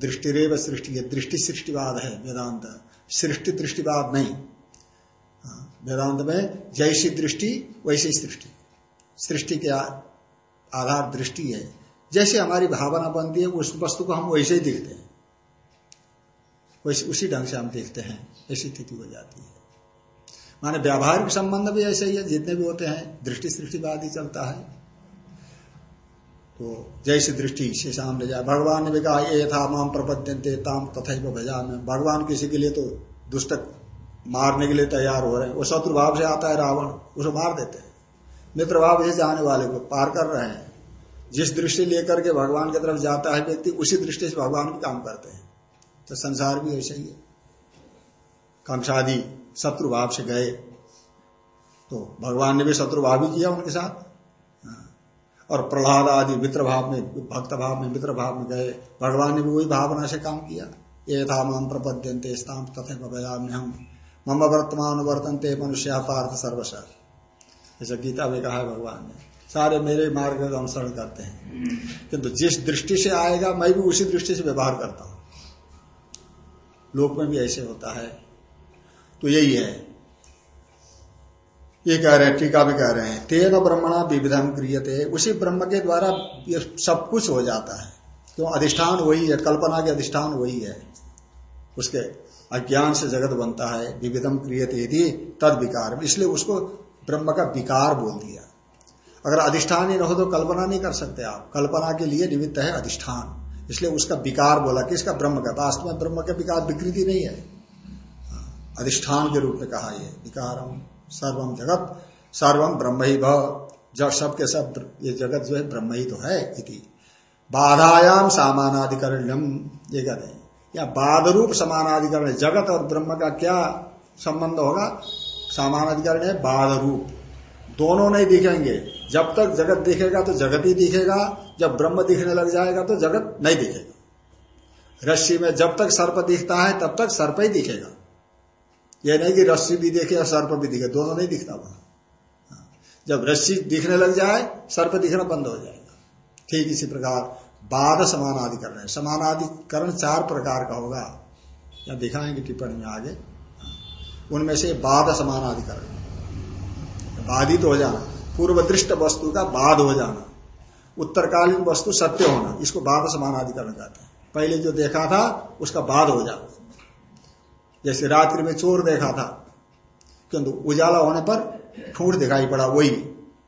दृष्टि रेव सृष्टि है दृष्टि सृष्टिवाद है, वेदांत। सृष्टि दृष्टिवाद नहीं। वेदांत में जैसी दृष्टि, वैसी सृष्टि। सृष्टि के आधार दृष्टि है। जैसे हमारी भावना बनती है, उस वस्तु को हम वैसे ही देखते हैं। वैसे उसी ढंग से हम देखते हैं, ऐसी स्थिति हो जाती है। माने व्यावहारिक संबंध भी ऐसे ही है, जितने भी होते हैं दृष्टि सृष्टिवाद ही चलता है। तो जैसी दृष्टि से सामने जाए, भगवान ने भी कहा, ये था माम प्रपद्यंते ताम तथा भजा में भगवान किसी के लिए तो दुष्ट मारने के लिए तैयार हो रहे हैं। वो शत्रु भाव से आता है, रावण, उसे मार देते हैं। मित्र भाव से जाने वाले को पार कर रहे हैं। जिस दृष्टि लेकर के भगवान की तरफ़ जाता है व्यक्ति, उसी दृष्टि से भगवान भी काम करते हैं। तो संसार भी ऐसे ही है। कंसादी शत्रु भाव से गए। तो भगवान ने भी शत्रु भाव ही किया उनके साथ। हाँ। और प्रहलाद आदि मित्र भाव में भक्त भाव में मित्र भाव में गए। भगवान ने भी वही भावना से काम किया। ये था माम प्रपद्यंते स्थान तथे हम मम वर्तमान वर्तनते मनुष्य पार्थ सर्वश। जैसे गीता में कहा भगवान ने, सारे मेरे मार्ग का अनुसरण करते हैं। किंतु जिस दृष्टि से आएगा, मैं भी उसी दृष्टि से व्यवहार करता हूँ। लोक में भी ऐसे होता है। तो यही है। ये कह रहे हैं, टीका भी कह रहे हैं, तेन ब्रह्मणा विविधम क्रियते। उसी ब्रह्म के द्वारा ये सब कुछ हो जाता है। क्यों? तो अधिष्ठान वही है, कल्पना के अधिष्ठान वही है। उसके अज्ञान से जगत बनता है विविधम क्रियते यदि तद विकार। इसलिए उसको ब्रह्म का विकार बोल दिया। अगर अधिष्ठान ही रहो तो कल्पना नहीं कर सकते आप। कल्पना के लिए निमित्त है अधिष्ठान। इसलिए उसका विकार बोला किसका ब्रह्म का, वास्तव में ब्रह्म का विकार विकृति नहीं है। अधिष्ठान के रूप में कहा यह विकारम सर्वम जगत सर्वम ब्रह्म ही जब सबके सब ये जगत जो है ब्रह्म ही तो है इति। बाधायाम सामानाधिकरणम ये कहते हैं। या बाध रूप समानाधिकरण, जगत और ब्रह्म का क्या संबंध होगा? सामानाधिकरण है बाध रूप दोनों नहीं दिखेंगे। जब तक जगत दिखेगा तो जगत ही दिखेगा, जब ब्रह्म दिखने लग जाएगा तो जगत नहीं दिखेगा। रस्सी में जब तक सर्प दिखता है, तब तक सर्प ही दिखेगा। यह नहीं कि रस्सी भी देखे और सर्प भी दिखे, दोनों नहीं दिखता वहाँ। जब रस्सी दिखने लग जाए सर्प दिखना बंद हो जाएगा। ठीक इसी प्रकार बाद समानाधिकरण है। समानाधिकरण चार प्रकार का होगा। या दिखाएँगे टिप्पणी में आगे। उनमें से बाद समानाधिकरण बाधित हो जाना पूर्व दृष्ट वस्तु का बाद हो जाना, उत्तरकालीन वस्तु सत्य होना, इसको बाद समानाधिकरण कहते हैं। पहले जो देखा था, उसका बाद हो जाना। जैसे रात्रि में चोर देखा था, किंतु उजाला होने पर ठूठ दिखाई पड़ा वही।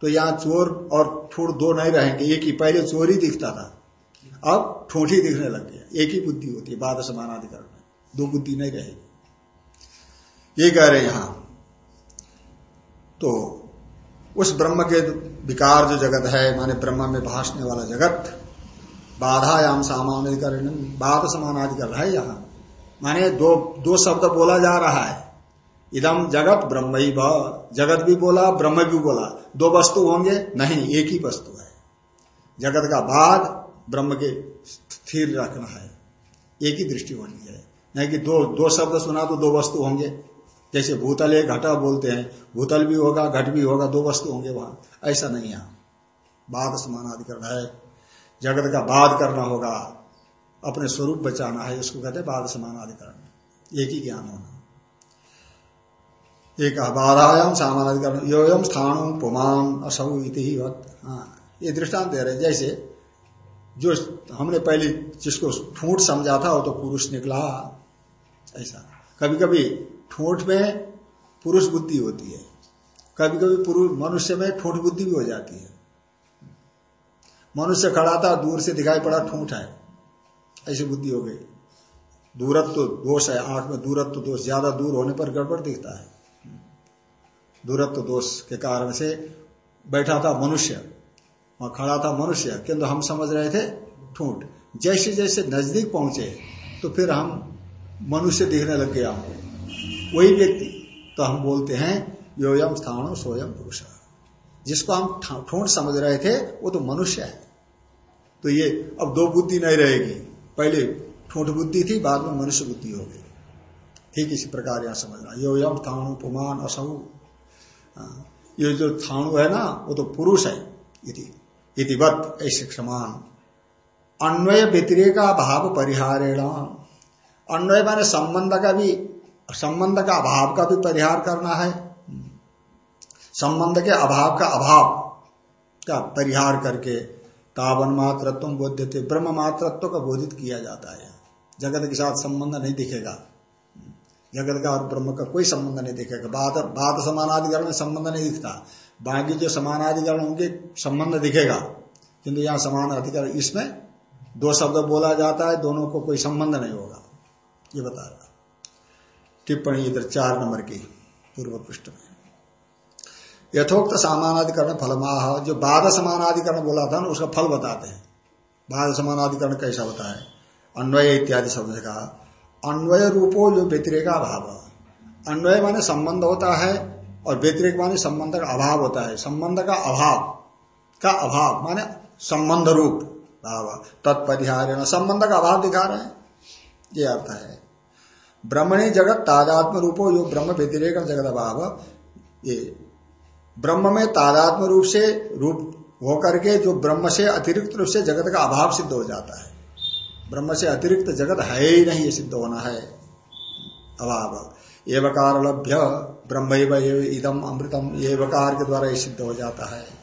तो यहाँ चोर और ठूठ दो नहीं रहेंगे, एक ही पहले चोर ही दिखता था। अब ठूठ ही दिखने लग गया। एक ही बुद्धि होती है बाद समानाधिकरण में। दो बुद्धि नहीं रहेगी। ये कह रहे यहाँ। तो उस ब्रह्म के विकार जो जगत है, माने ब्रह्म में भाषने वाला जगत, बाधायाम सामान्यकरण बाद समानाधिकरण है यहाँ। माने दो दो शब्द बोला जा रहा है। इदम जगत ब्रह्म ही जगत भी बोला, ब्रह्म भी बोला। दो वस्तु होंगे? नहीं, एक ही वस्तु है। जगत का बाद ब्रह्म के स्थिर रखना है। एक ही दृष्टि होनी है। नहीं कि दो दो शब्द सुना तो दो वस्तु होंगे। जैसे भूतल एक घटा बोलते हैं, भूतल भी होगा, घट भी होगा, दो वस्तु होंगे वहाँ। ऐसा नहीं है। बाद समानाधिकरण है। जगत का बाद करना होगा। अपने स्वरूप बचाना है इसको कहते बाद समानाधिकरण। एक ही ज्ञान होना। एक बाधायाम सामानाधिकरण योयम स्थानु पुमान असौ इति हाँ ये दृष्टांत दे रहे जैसे जो हमने पहले जिसको ठूठ समझा था, वो तो पुरुष निकला। ऐसा। कभी कभी ठूठ में पुरुष बुद्धि होती है। कभी कभी पुरुष मनुष्य में ठूठ बुद्धि भी हो जाती है। मनुष्य खड़ा था, दूर से दिखाई पड़ा ठूठ है। ऐसी बुद्धि हो गई। दूरत्व तो दोष है, आँख में दूरत्व तो दोष, ज़्यादा दूर होने पर गड़बड़ दिखता है। दूरत्व तो दोष के कारण से बैठा था मनुष्य, वहाँ खड़ा था मनुष्य, किंतु हम समझ रहे थे ठूंठ। जैसे जैसे नज़दीक पहुँचे तो फिर हम मनुष्य दिखने लग गया। हमको वही व्यक्ति तो हम बोलते हैं, योयम स्थान सोयम पुरुष। जिसको हम ठूंठ समझ रहे थे, वो तो मनुष्य है। तो ये, अब दो बुद्धि नहीं रहेगी। पहले ठूठ बुद्धि थी, बाद में मनुष्य बुद्धि हो गई। ठीक इसी प्रकार यहाँ समझना यो यम थाणु पुमान असहु ये जो थाणु है ना, वो तो पुरुष है। इतिवत ऐसे समान। अन्वय व्यतिरेक भाव परिहारेण। अन्वय माने संबंध का भी, संबंध का अभाव का भी परिहार करना है। संबंध के अभाव का अभाव का परिहार करके तावन मात्रत्व बोध्य थे ब्रह्म मात्रत्व का बोधित किया जाता है। जगत के साथ संबंध नहीं दिखेगा। जगत का और ब्रह्म का कोई संबंध नहीं दिखेगा। बात बात समानाधिकरण में संबंध नहीं दिखता। बाकी जो समानाधिकरण होंगे, संबंध दिखेगा। किंतु यहाँ समान अधिकरण इसमें दो शब्द बोला जाता है, दोनों को कोई संबंध नहीं होगा। ये बता रहा। टिप्पणी इधर चार नंबर की पूर्व पृष्ठ में। यथोक्त समानाधिकरण फलमाह। जो बाद समानाधिकरण बोला था ना, उसका फल बताते हैं। बाद समानाधिकरण कैसा होता है अन्वय इत्यादि शब्द से कहा। अन्वय रूपो जो व्यतिरेका अभाव। अन्वय माने संबंध होता है और व्यतिरेक माने संबंध का अभाव होता है। संबंध का अभाव। का अभाव माने संबंध रूप। भाव। तत्परिहार संबंध का अभाव दिखा रहे हैं। ये अर्थ है। ब्रह्मणी जगत तादात्म रूपो जो ब्रह्म व्यतिरेक जगत अभाव। ये ब्रह्म में तादात्म रूप से रूप होकर के जो ब्रह्म से अतिरिक्त रूप से जगत का अभाव सिद्ध हो जाता है। ब्रह्म से अतिरिक्त जगत है ही नहीं, ये सिद्ध होना है। अभाव। एवकार लभ्य ब्रह्म इदम अमृतम, ये वकार के द्वारा ये सिद्ध हो जाता है।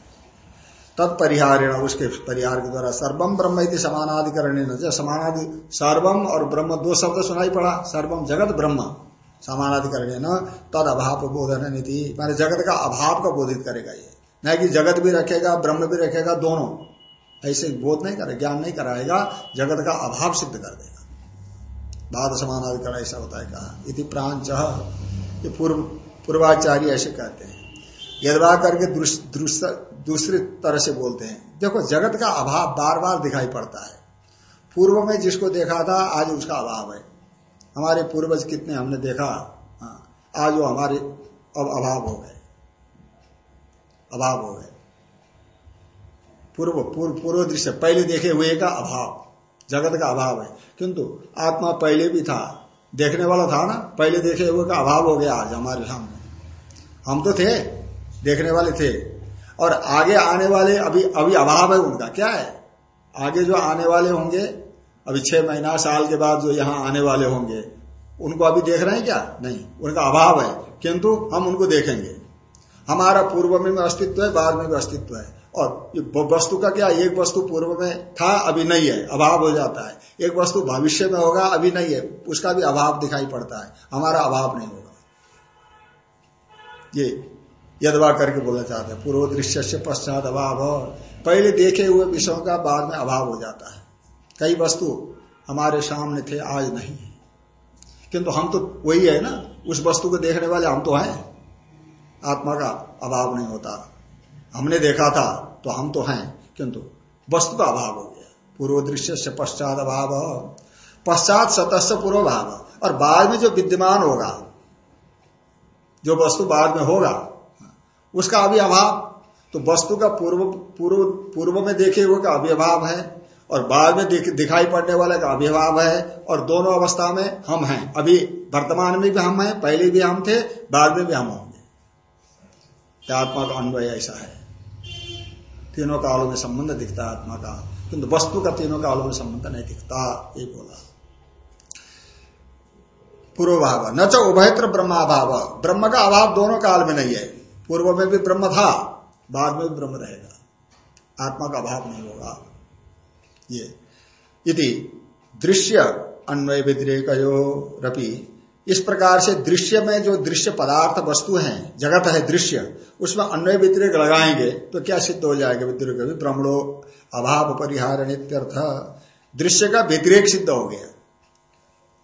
तत्परिहारेण उसके परिहार के द्वारा सर्वम ब्रह्म यदि समानाधिकरण जो समानादि सर्वम और ब्रह्म दो शब्द सुनाई पड़ा, सर्वम जगत ब्रह्म। समानाधिकरण तद अभाव बोधन नीति माने जगत का अभाव का बोधित करेगा ये। न कि जगत भी रखेगा, ब्रह्म भी रखेगा, दोनों। ऐसे बोध नहीं करे ज्ञान नहीं कराएगा जगत का अभाव सिद्ध कर देगा। बाद समानाधिकरण ऐसा होता है कहा। इति प्रांच ये पूर्व पूर्वाचार्य ऐसे कहते हैं। यदवा करके दूसरी तरह से बोलते हैं। देखो जगत का अभाव बार बार दिखाई पड़ता है। पूर्व में जिसको देखा था, आज उसका अभाव है। हमारे पूर्वज कितने हमने देखा? हाँ, आज वो हमारे अब अभाव हो गए। अभाव हो गए। पूर्व पूर्व पूर्व दृश्य पहले देखे हुए का अभाव। जगत का अभाव है। किंतु आत्मा पहले भी था। देखने वाला था ना? पहले देखे हुए का अभाव हो गया आज हमारे सामने। हम तो थे देखने वाले थे। और आगे आने वाले अभी अभी अभाव है उनका। क्या है? आगे जो आने वाले होंगे अभी छह महीना, साल के बाद जो यहाँ आने वाले होंगे, उनको अभी देख रहे हैं क्या? नहीं। उनका अभाव है। किंतु हम उनको देखेंगे। हमारा पूर्व में भी अस्तित्व है, बाद में भी अस्तित्व है। और वस्तु का क्या? एक वस्तु पूर्व में था, अभी नहीं है। अभाव हो जाता है। एक वस्तु भविष्य में होगा, अभी नहीं है। उसका भी अभाव दिखाई पड़ता है। हमारा अभाव नहीं होगा। ये यदवा करके बोलना चाहते हैं। पूर्व दृश्य से पश्चात अभाव। पहले देखे हुए विषयों का बाद में अभाव हो जाता है। कई वस्तु हमारे सामने थे, आज नहीं किंतु हम तो वही है ना, उस वस्तु को देखने वाले हम तो हैं। आत्मा का अभाव नहीं होता। हमने देखा था तो हम तो हैं, किंतु वस्तु का अभाव हो गया। पूर्व दृश्य से पश्चात अभाव, पश्चात सतस्य पूर्व भाव और बाद में जो विद्यमान होगा, जो वस्तु बाद में होगा, उसका अभी अभाव। तो वस्तु का पूर्व पूर्व पूर्व में देखे हुए का अभी अभाव है। और बाद में दिखाई पड़ने वाले का अभिभाव है और दोनों अवस्था में हम हैं। अभी वर्तमान में भी हम हैं पहले भी हम थे बाद में भी हम होंगे। आत्मा का अन्वय ऐसा है। तीनों कालों में संबंध दिखता है आत्मा का। किंतु वस्तु का तीनों कालों में संबंध नहीं दिखता ये बोला। पूर्व भाव न च उभयत्र ब्रह्माभाव। ब्रह्म का अभाव दोनों काल में नहीं है। पूर्व में भी ब्रह्म था बाद में भी ब्रह्म रहेगा। आत्मा का अभाव नहीं होगा। ये। यदि दृश्य अन्वय व्यतिरेक रपि। इस प्रकार से दृश्य में जो दृश्य पदार्थ वस्तु है, जगत है दृश्य, उसमें अन्वय व्यतिरेक लगाएँगे तो क्या सिद्ध हो जाएगा? व्यतिरेक ब्रह्मणो अभाव परिहार नित्यर्थ दृश्य का व्यतिरेक सिद्ध हो गया।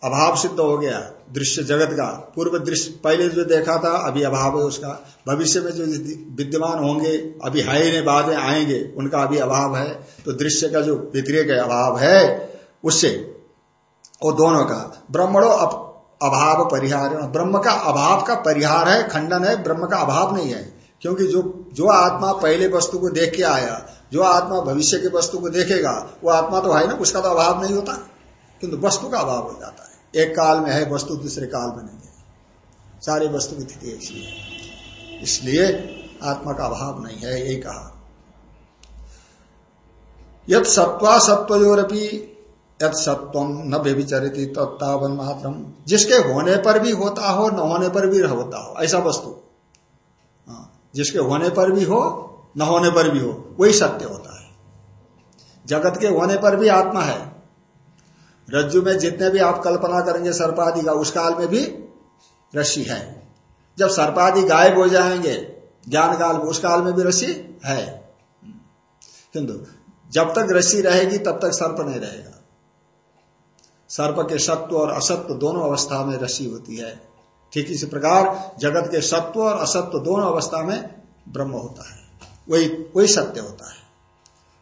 अभाव सिद्ध हो गया दृश्य जगत का। पूर्व दृश्य, पहले जो देखा था, अभी अभाव है उसका। भविष्य में जो विद्यमान होंगे, अभी है नहीं, बाद में आएँगे, उनका अभी अभाव है। तो दृश्य का जो व्यतिरेक अभाव है, उससे, वो दोनों का। ब्रह्मणो अभाव परिहार ब्रह्म का अभाव का परिहार है, खंडन है, ब्रह्म का अभाव नहीं है। क्योंकि जो जो आत्मा पहले वस्तु को देख के आया, जो आत्मा भविष्य के वस्तु को देखेगा, वो आत्मा तो है ना, उसका तो अभाव नहीं होता। किंतु वस्तु का अभाव हो जाता है। एक काल में है वस्तु दूसरे काल में नहीं है। सारी वस्तु की स्थिति ऐसी है। इसलिए आत्मा का अभाव नहीं है यही कहा। यद सत्वा सत्वयोरपी यद सत्व न व्यभिचरित तत्तावन मात्र जिसके होने पर भी होता हो न होने पर भी होता हो ऐसा वस्तु। हाँ, जिसके होने पर भी हो न होने पर भी हो वही सत्य होता है। जगत के होने पर भी आत्मा है। रज्जु में जितने भी आप कल्पना करेंगे सर्पादि का, उस काल में भी रस्सी है। जब सर्पादि गायब हो जाएँगे ज्ञान काल में उस काल में भी रस्सी है। किंतु जब तक रस्सी रहेगी, तब तक सर्प नहीं रहेगा। सर्प के सत्व और असत्व दोनों अवस्था में रसी होती है। ठीक इसी प्रकार जगत के सत्व और असत्व दोनों अवस्था में ब्रह्म होता है। वही वही सत्य होता है।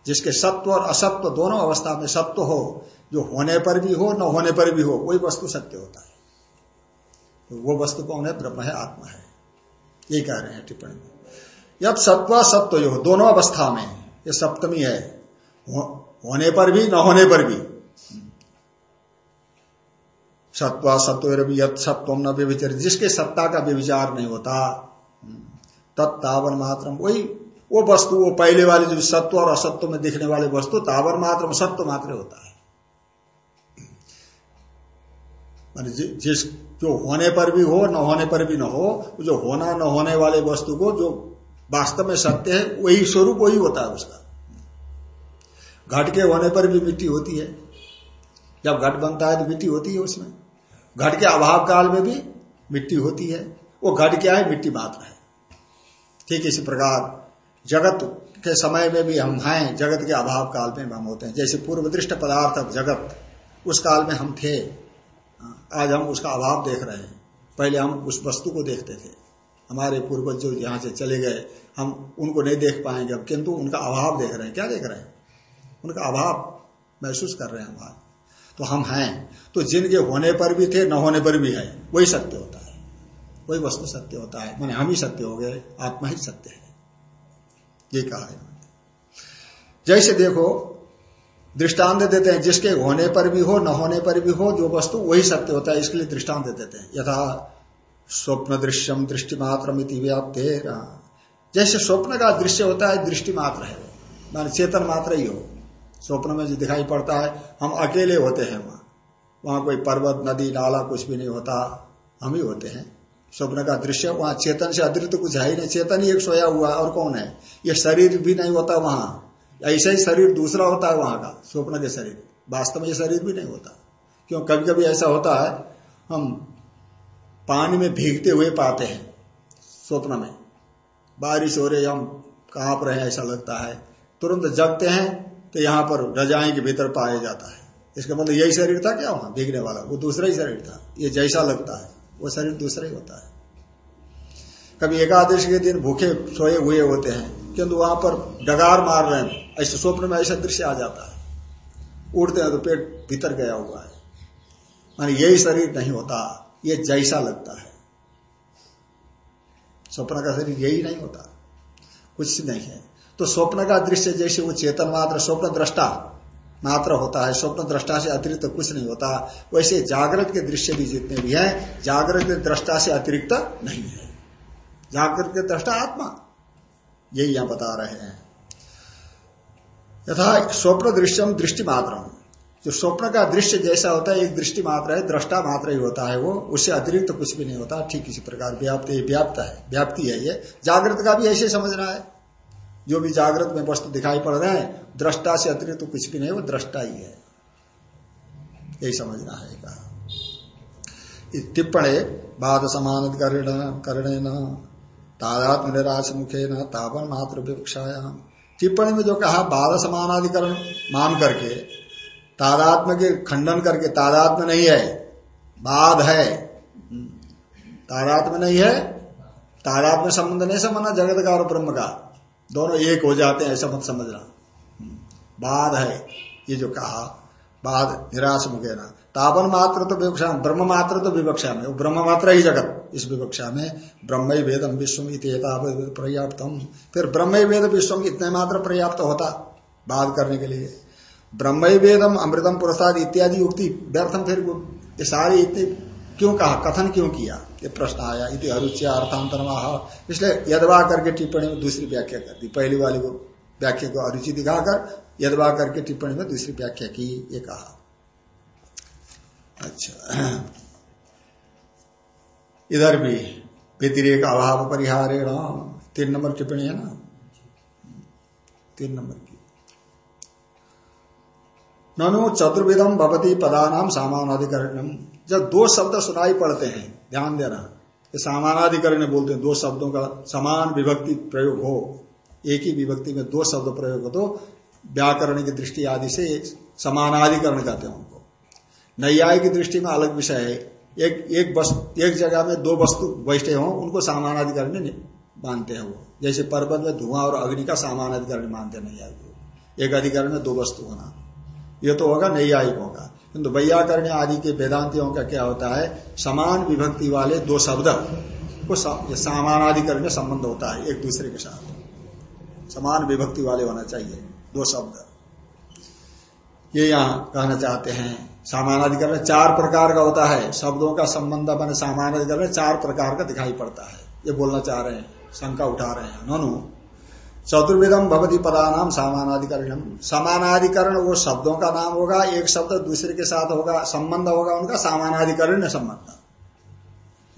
जिसके सत्व और असत्व दोनों अवस्था में सत्व हो जो होने पर भी हो, न होने पर भी हो, वही वस्तु सत्य होता है। तो वो वस्तु कौन है? ब्रह्म है, आत्मा है। ये कह रहे हैं टिप्पणी में। यद सत्व सत्व जो दोनों अवस्था में, ये सप्तमी है। होने पर भी, न होने पर भी। सत्वा सत्व यद न व्यभिचार जिसके सत्ता का व्यविचार नहीं होता तत्तावन मात्र वही वो वस्तु, वो पहले वाले जो सत्व और असत्व में दिखने वाले वस्तु, तावर मात्र सत्व मात्र होता है। मान जिस, जो होने पर भी हो, न होने पर भी न हो जो होना, न होने वाले वस्तु को जो वास्तव में सत्य है, वही स्वरूप वही होता है उसका। घट के होने पर भी मिट्टी होती है। जब घट बनता है तो मिट्टी होती है उसमें। घट के अभाव काल में भी मिट्टी होती है। वो घट क्या है? मिट्टी मात्र है। ठीक इसी प्रकार जगत के समय में भी हम हैं, जगत के अभाव काल में हम होते हैं। जैसे पूर्व दृष्ट पदार्थ जगत, उस काल में हम थे। आज हम उसका अभाव देख रहे हैं। पहले हम उस वस्तु को देखते थे। हमारे पूर्वज जो यहाँ से चले गए, हम उनको नहीं देख पाएँगे अब, किंतु उनका अभाव देख रहे हैं। क्या देख रहे हैं? उनका अभाव महसूस कर रहे हैं हम आज। तो हम हैं। तो जिनके होने पर भी थे, न होने पर भी है, वही सत्य होता है। वही वस्तु सत्य होता है। मैंने हम ही सत्य हो गए, आत्मा ही सत्य है। ये कहा है जैसे देखो दृष्टांत देते हैं, जिसके होने पर भी हो, न होने पर भी हो, जो वस्तु वही सत्य होता है, इसके लिए दृष्टांत देते हैं। यथा स्वप्न दृश्यम दृष्टि मात्र जैसे स्वप्न का दृश्य होता है, दृष्टि मात्र है। मान चेतन मात्र ही हो। स्वप्न में जो दिखाई पड़ता है, हम अकेले होते हैं वहाँ। वहाँ कोई पर्वत, नदी, नाला कुछ भी नहीं होता, हम ही होते हैं। स्वप्न का दृश्य, वहाँ चेतन से अतिरिक्त कुछ है ही नहीं। चेतन ही एक सोया हुआ और कौन है? ये शरीर भी नहीं होता वहाँ। ऐसा ही शरीर दूसरा होता है वहाँ का, स्वप्न के शरीर। वास्तव में ये शरीर भी नहीं होता। क्यों? कभी कभी ऐसा होता है, हम पानी में भीगते हुए पाते हैं, स्वप्न में। बारिश हो रही, हम काँप रहे हैं, ऐसा लगता है। तुरंत जगते हैं तो यहाँ पर रजाई के भीतर पाया जाता है। इसका मतलब यही शरीर था क्या वहाँ, भीगने वाला? वो दूसरा ही शरीर था। ये जैसा लगता है, वो शरीर दूसरा ही होता है। कभी एकादश के दिन भूखे सोए हुए होते हैं किंतु वहाँ पर डगार मार रहे हैं। ऐसे स्वप्न में ऐसा दृश्य आ जाता है। उड़ते हैं तो पेट भीतर गया हुआ है। मानी यही शरीर नहीं होता, ये जैसा लगता है। स्वप्न का शरीर यही नहीं होता, कुछ नहीं है। तो स्वप्न का दृश्य जैसे वो चेतन मात्र, स्वप्न दृष्टा मात्र होता है। स्वप्न दृष्टा से अतिरिक्त कुछ नहीं होता। वैसे जागृत के दृश्य भी जितने भी हैं, जागृत दृष्टा से अतिरिक्त नहीं है। जागृत के दृष्टा आत्मा। यही यहाँ बता रहे हैं। यथा स्वप्न दृश्यम दृष्टि मात्र जो स्वप्न का दृश्य जैसा होता है, एक दृष्टि मात्र है, दृष्टा मात्र ही होता है वो, उससे अतिरिक्त तो कुछ भी नहीं होता, ठीक इसी प्रकार व्याप्त व्याप्त है, व्याप्ति है ये। जागृत का भी ऐसे समझना है। जो भी जागृत में वस्तु दिखाई पड़ रहे हैं, दृष्टा से अतिरिक्त तो कुछ भी नहीं, वो दृष्टा ही है। यही समझना है कहा टिप्पणी बाद समान करने न तादात्म निराश मुखे न तापन मात्र विवक्षाया टिप्पणी में जो कहा बाद समानाधिकरण मान करके तादात्म के खंडन करके तादात्म नहीं है बाद है। तादात्म नहीं है तादात्म संबंध नहीं समझना, जगत का और ब्रह्म का। दोनों एक हो जाते हैं, ऐसा मत समझना। बाद है, ये जो कहा बाद निराश मुखे मुखेना तापन मात्र तो विवक्षा, ब्रह्म मात्र तो विवक्षा में ब्रह्म मात्र ही जगत। इस विवक्षा में ब्रह्म वेदम विश्व पर्याप्तम। फिर ब्रह्म वेद विश्व इतने मात्र पर्याप्त होता बात करने के लिए। ब्रह्म वेदम अमृतम, पुरस्ताद इत्यादि युक्ति व्यर्थम फिर ये सारी इतनी क्यों कहा? कथन क्यों किया? ये प्रश्न आया। इति अरुच्य अर्थांतर इसलिए यदवा करके टिप्पणी में दूसरी व्याख्या कर दी। पहली वाली को व्याख्या को अरुचि दिखाकर यदवा करके टिप्पणी में दूसरी व्याख्या की, ये कहा। अच्छा। इधर भी व्यतिरेक अभाव परिहार तीन नंबर टिप्पणी है ना? तीन नंबर की। ननु चतुर्विधम भवती पदानाम सामानाधिकरण। जब दो शब्द सुनाई पड़ते हैं, ध्यान देना। ये सामानाधिकरण बोलते हैं, दो शब्दों का समान विभक्ति प्रयोग हो। एक ही विभक्ति में दो शब्द प्रयोग हो तो व्याकरण की दृष्टि आदि से समानाधिकरण कहते हैं उनको। नैयाय की दृष्टि में अलग विषय है। एक एक वस्तु एक जगह में दो वस्तु बैठे हो, उनको समानाधिकरण मानते हैं वो। जैसे पर्वत में धुआँ और अग्नि का सामानाधिकरण मानते हैं नैयायिक एक अधिकरण में दो वस्तु होना। ये तो होगा नैयायिक होगा। किंतु वैयाकरण आदि के वेदांतियों का क्या होता है, समान विभक्ति वाले दो शब्द को सामानाधिकरण में संबंध होता है, एक दूसरे के साथ। समान विभक्ति वाले होना चाहिए, दो शब्द। ये यहाँ कहना चाहते हैं सामानाधिकरण चार प्रकार का होता है। शब्दों का संबंध बने सामानाधिकरण चार प्रकार का दिखाई पड़ता है। ये बोलना चाह रहे हैं, शंका उठा रहे हैं। ननु, चतुर्विधम पदा नाम समानाधिकरण समानाधिकरण वो शब्दों का नाम होगा, एक शब्द दूसरे के साथ होगा, संबंध होगा, उनका समानाधिकरण संबंध।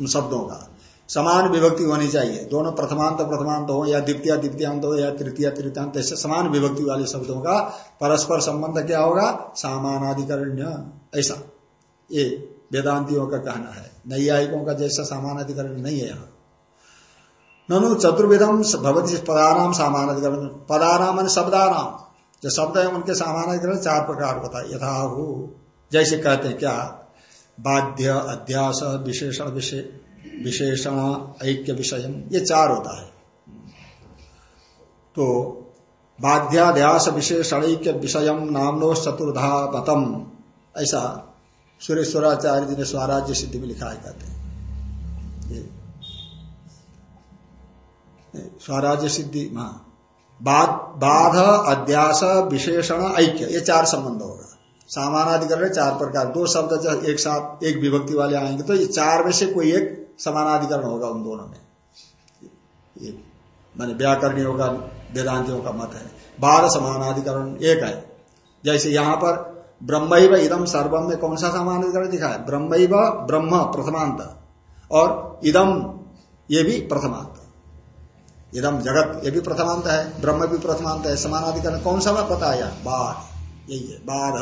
उन शब्दों का। समान विभक्ति होनी चाहिए। दोनों प्रथमांत प्रथमांत हो या द्वितीय द्वितीयांत हो या तृतीय तृतीयांत, ऐसे समान विभक्ति वाले शब्दों का परस्पर संबंध क्या होगा? सामानाधिकरण्य। ऐसा। ये वेदांतियों का कहना है। नैयायिकों का जैसा सामानाधिकरण नहीं है यहाँ। ननु चतुर्विधम भगवती पदानाम सामानाधिकरण। पदानाम मान शब्दानाम जो शब्द है उनके सामानाधिकरण चार प्रकार होता है। यथाहु जैसे कहते हैं क्या? बाध्य, अध्यास, विशेषण विशेषण ऐक्य विषय ये चार होता है। तो बाध्याध्यास विशेषण ऐक्य विषय नामनो चतुर्धा मतम ऐसा सुरेश्वराचार्य जी ने स्वराज्य सिद्धि में लिखा है, कहते हैं। स्वराज्य सिद्धि बाध अध्यास, विशेषण, ऐक्य, ये चार संबंध होगा। समानाधिकरण चार प्रकार, दो शब्द एक साथ, एक विभक्ति वाले आएँगे तो ये चार में से कोई एक समानाधिकरण होगा उन दोनों में। ये माने व्याकरणियों का, वेदांतियों का मत है। बाध समानाधिकरण एक है। जैसे यहाँ पर ब्रह्म इदम सर्वम में कौन सा समानाधिकरण दिखा है ब्रह्म ब्रह्म प्रथमांत और इदम ये भी प्रथमांत। इदम जगत ये भी प्रथमांत है, ब्रह्म भी प्रथमांत है। समानाधिकरण कौन सा मत बताया? बाढ़ यही है बाढ़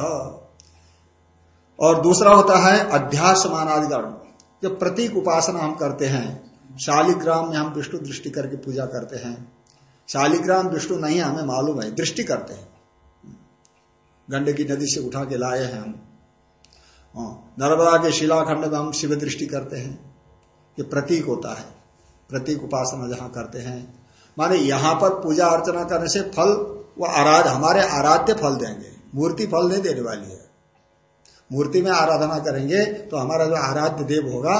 और दूसरा होता है अध्यास समानाधिकरण। जो प्रतीक उपासना हम करते हैं शालिग्राम में हम विष्णु दृष्टि करके पूजा करते हैं। शालिग्राम विष्णु नहीं हमें मालूम है दृष्टि करते हैं। गंडकी नदी से उठा के लाए हैं हम। हाँ, नर्मदा के शिलाखंड में हम शिव दृष्टि करते हैं। ये प्रतीक होता है प्रतीक उपासना जहाँ करते हैं। माने यहाँ पर पूजा अर्चना करने से फल वो आराध हमारे आराध्य फल देंगे मूर्ति फल नहीं देने वाली है। मूर्ति में आराधना करेंगे तो हमारा जो आराध्य देव होगा,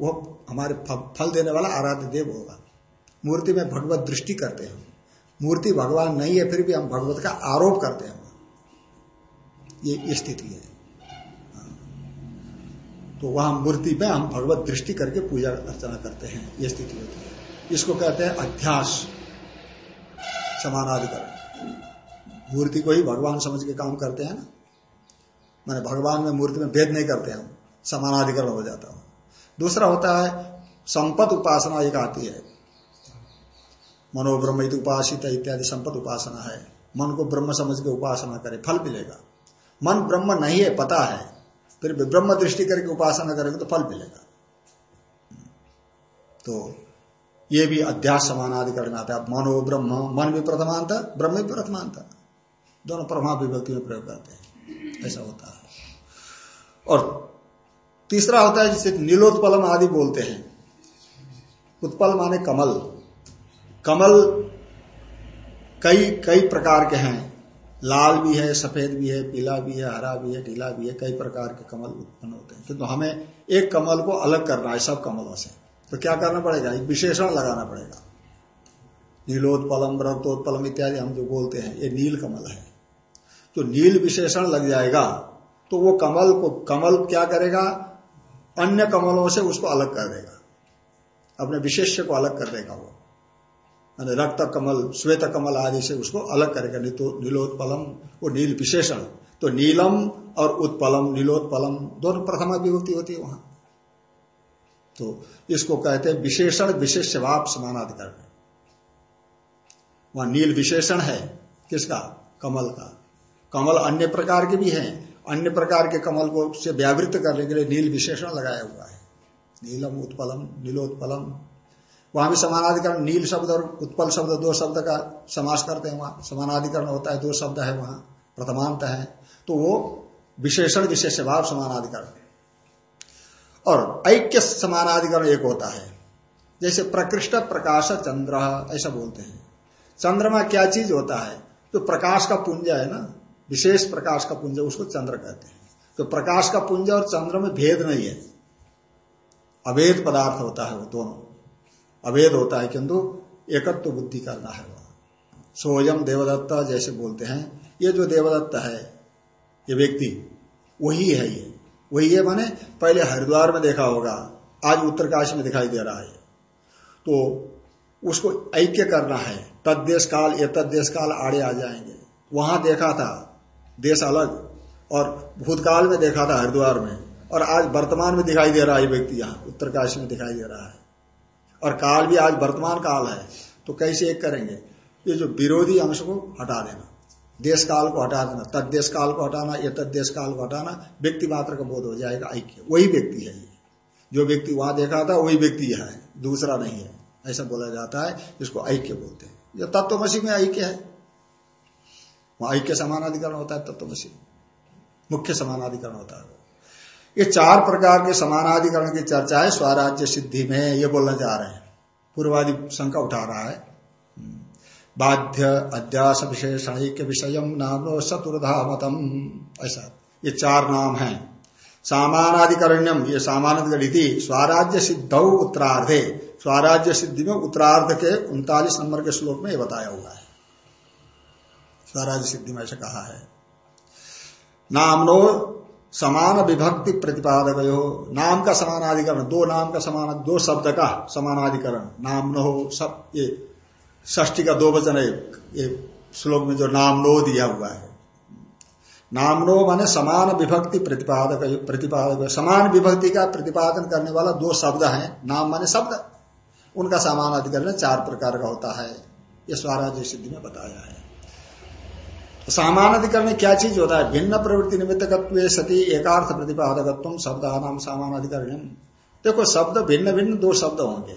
वो हमारे फल देने वाला आराध्य देव होगा। मूर्ति में भगवत दृष्टि करते हैं मूर्ति भगवान नहीं है, फिर भी हम भगवत का आरोप करते हैं। ये स्थिति है। तो वहाँ मूर्ति में हम भगवत दृष्टि करके पूजा अर्चना करते हैं, ये स्थिति होती है। इसको कहते हैं अध्यास, समानाधिकरण। मूर्ति को ही भगवान समझ के काम करते हैं ना। मैंने भगवान में मूर्ति में भेद नहीं करते हम, समानाधिकरण हो जाता हूँ। दूसरा होता है संपत उपासना एक आती है। मनोब्रह्म उपासित इत्यादि संपत उपासना है। मन को ब्रह्म समझ के उपासना करे, फल मिलेगा। मन ब्रह्म नहीं है, पता है। फिर ब्रह्म दृष्टि करके उपासना करेंगे तो फल मिलेगा। तो ये भी अध्यास समानाधिकरण आता है। मनो ब्रह्म मन भी प्रथमांत, ब्रह्म भी प्रथमांत। दोनों प्रमा विभक्ति में प्रयोग करते हैं। ऐसा होता है। और तीसरा होता है जिसे नीलोत्पलम आदि बोलते हैं। उत्पल माने कमल। कमल कई कई प्रकार के हैं। लाल भी है, सफ़ेद भी है, पीला भी है, हरा भी है, ढीला भी है, कई प्रकार के कमल उत्पन्न होते हैं। किंतु तो हमें एक कमल को अलग करना है, सब कमलों से। तो क्या करना पड़ेगा? एक विशेषण लगाना पड़ेगा। नीलोत्पलम, रक्तोत्पलम इत्यादि हम जो बोलते हैं, ये नील कमल है। तो नील विशेषण लग जाएगा। तो वो कमल को, कमल क्या करेगा? अन्य कमलों से उसको अलग कर देगा। अपने विशेष्य को अलग कर देगा वो। यानी रक्त कमल, श्वेत कमल आदि से उसको अलग करेगा। नहीं तो नीलोत्पलम, वो नील विशेषण। तो नीलम और उत्पलम, नीलोत्पलम, दोनों प्रथमा विभक्ति होती है वहाँ। तो इसको कहते हैं विशेषण विशेष भाव समानाधिकरण। वहाँ नील विशेषण है। किसका? कमल का। कमल अन्य प्रकार के भी हैं। अन्य प्रकार के कमल को से व्यावृत करने के लिए नील विशेषण लगाया हुआ है। नीलम उत्पलम, नीलोत्पलम। वहाँ भी समानाधिकरण, नील शब्द और उत्पल शब्द दो शब्द का समास करते हैं वहाँ। समानाधिकरण होता है, दो शब्द है वहाँ, प्रथमांत है। तो वो विशेषण विशेष भाव समानाधिकरण और ऐक्य समानाधिकरण एक होता है। जैसे प्रकृष्ट प्रकाश चंद्र, ऐसा बोलते हैं। चंद्रमा क्या चीज़ होता है? जो तो प्रकाश का पुंज है ना विशेष प्रकाश का पुंज उसको चंद्र कहते हैं। तो प्रकाश का पुंज और चंद्र में भेद नहीं है। अभेद पदार्थ होता है वो दोनों। अभेद होता है किंतु एकत्व तो बुद्धि करना है वह। सोयम देवदत्ता जैसे बोलते हैं, ये जो देवदत्त है, ये व्यक्ति, वही है ये। वही है माने पहले हरिद्वार में देखा होगा, आज उत्तरकाशी में दिखाई दे रहा है। तो उसको ऐक्य करना है। तद देश काल ये तद देश काल आड़े आ जाएँगे। वहाँ देखा था देश अलग। और भूतकाल में देखा था हरिद्वार में। और आज वर्तमान में दिखाई दे रहा है व्यक्ति यहाँ, उत्तरकाशी में दिखाई दे रहा है। और काल भी आज वर्तमान काल है तो कैसे एक करेंगे? ये जो विरोधी अंश को हटा देना, देश काल को हटा देना, तद देश काल को हटाना, ये तद देश काल को हटाना, व्यक्ति मात्र का बोध हो जाएगा, ऐक्य। वही व्यक्ति है ये। जो व्यक्ति वहाँ देखा था, वही व्यक्ति है, दूसरा नहीं है। ऐसा बोला जाता है इसको ऐक्य बोलते हैं। जो तत्वमसी में ऐक्य है। वहाँ ऐक्य समानाधिकरण होता है तत्वमसी मुख्य समानाधिकरण होता है। ये चार प्रकार के समानाधिकरण की चर्चा है, स्वराज्य सिद्धि में ये बोलना चाह रहे हैं। पूर्वादि शंका उठा रहा है। बाध्य, अध्यास, विशेषण विषय नाम, चतुर्धा, मतम, ऐसा। ये चार नाम है। सामानाधिकरण्यम, ये सामानाधिकरण स्वराज्य सिद्धौ उत्तरार्धे। स्वराज्य सिद्धि में उत्तरार्ध के उनतालीस नंबर के श्लोक में ये बताया हुआ है। स्वराज्य सिद्धि में ऐसा कहा है। नामनो समान विभक्ति प्रतिपादक हो नाम का समानाधिकरण, दो नाम का समान, दो शब्द का समानाधिकरण नाम हो सब ये ष्टी का दो वचन है ये श्लोक में जो नाम नो दिया हुआ है। नाम नो माने समान विभक्ति प्रतिपादक प्रतिपादक समान विभक्ति का प्रतिपादन करने वाला दो शब्द हैं। नाम माने शब्द। उनका समान अधिकरण चार प्रकार का होता है, ये स्वराज्य सिद्धि में बताया है। सामान अधिकरण में क्या चीज़ होता है? भिन्न प्रवृत्ति निमित्तकत्व सती एकार्थ प्रतिपादकत्व शब्द नाम सामान अधिकरण देखो, शब्द भिन्न भिन्न दो शब्द होंगे।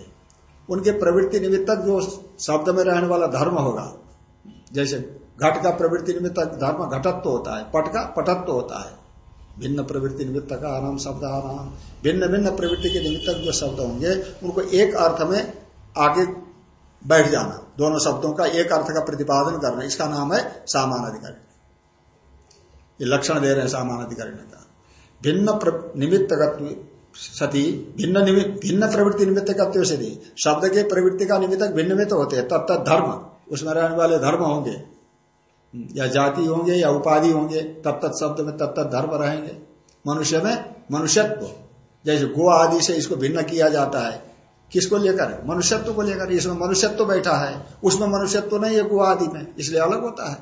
उनके प्रवृत्ति निमित्तक जो शब्द में रहने वाला धर्म होगा, जैसे घट का प्रवृत्ति निमित्त धर्म घटत्व होता है, पट का पटत्व होता है। भिन्न प्रवृत्ति निमित्त का नाम शब्द आराम भिन्न भिन्न प्रवृत्ति के निमित्तक जो शब्द होंगे, उनको एक अर्थ में आगे बैठ जाना। दोनों शब्दों का एक अर्थ का प्रतिपादन कर करना, इसका नाम है सामान अधिकारी ये लक्षण दे रहे हैं अधिकारी का। भिन्न निमित्त सती, भिन्न निमित्त, भिन्न प्रवृत्ति निमित्त कत्व सती, शब्द के प्रवृत्ति का निमित्त भिन्न में तो होते हैं, तब तक धर्म, उसमें रहने वाले धर्म होंगे। या जाति होंगे, या उपाधि होंगे, तब तक शब्द में, तब तक धर्म रहेंगे। मनुष्य में मनुष्यत्व, जैसे गो आदि से इसको भिन्न किया जाता है किसको लेकर? मनुष्यत्व को लेकर। इसमें मनुष्यत्व बैठा है। उसमें मनुष्यत्व नहीं है गो आदि में। इसलिए अलग होता है।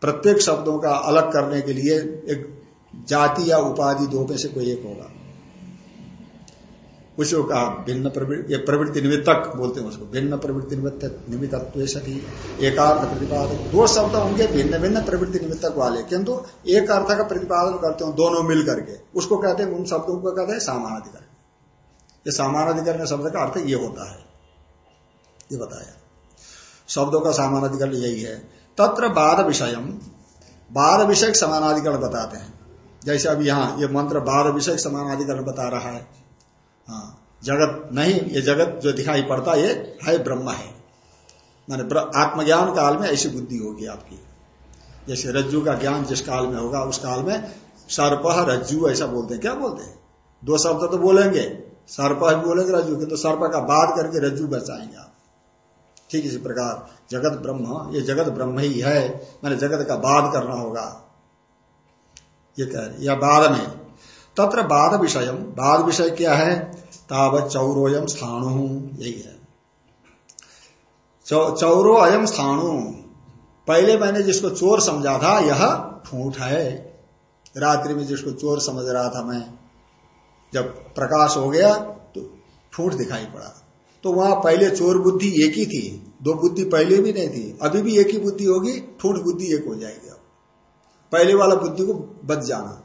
प्रत्येक शब्दों का अलग करने के लिए एक जाति या उपाधि दो में से कोई एक होगा। उसको कहा, भिन्न प्रवृत्ति निमित्तक बोलते हैं उसको। भिन्न प्रवृत्ति निमित्त, निमित्तत्व सभी एकार्थ प्रतिपादक। दो शब्द होंगे, भिन्न भिन्न प्रवृत्ति निमित्तक वाले। किंतु एक अर्थ का प्रतिपादन करते हो, दोनों मिल करके उसको कहते हैं, उन शब्दों को कहते हैं, सामानाधिकार। ये सामानाधिकरण शब्द का अर्थ ये होता है। ये बताया। शब्दों का सामानाधिकरण यही है। तत्र बाद विषय बाद विषय समानाधिकरण बताते हैं। जैसे अब यहाँ ये मंत्र बाद विषय समानाधिकरण बता रहा है। हाँ जगत नहीं, ये जगत जो दिखाई पड़ता ये है ब्रह्म है। माने आत्मज्ञान काल में ऐसी बुद्धि होगी आपकी। जैसे रज्जु का ज्ञान जिस काल में होगा, उस काल में सर्प रज्जु ऐसा बोलते हैं। क्या बोलते हैं? दो शब्द तो बोलेंगे। सर्प बोलेंगे रज्जु के तो सर्प का बाध करके रज्जु बचाएँगे आप। ठीक इसी प्रकार, जगत ब्रह्म, ये जगत ब्रह्म ही है, मैंने जगत का बाध करना होगा। ये कह रहे, या बाद में, तत्र बाद विषय बाद विषय क्या है? तावत चौरोयम स्थाणु, यही है। चौरो अयम स्थाणु, पहले मैंने जिसको चोर समझा था, यह ठूठ है। रात्रि में जिसको चोर समझ रहा था मैं जब प्रकाश हो गया तो ठूठ दिखाई पड़ा। तो वहाँ पहले चोर बुद्धि एक ही थी, दो बुद्धि पहले भी नहीं थी, अभी भी एक ही बुद्धि होगी, ठूठ बुद्धि एक हो जाएगी अब। पहले वाला बुद्धि को बच जाना।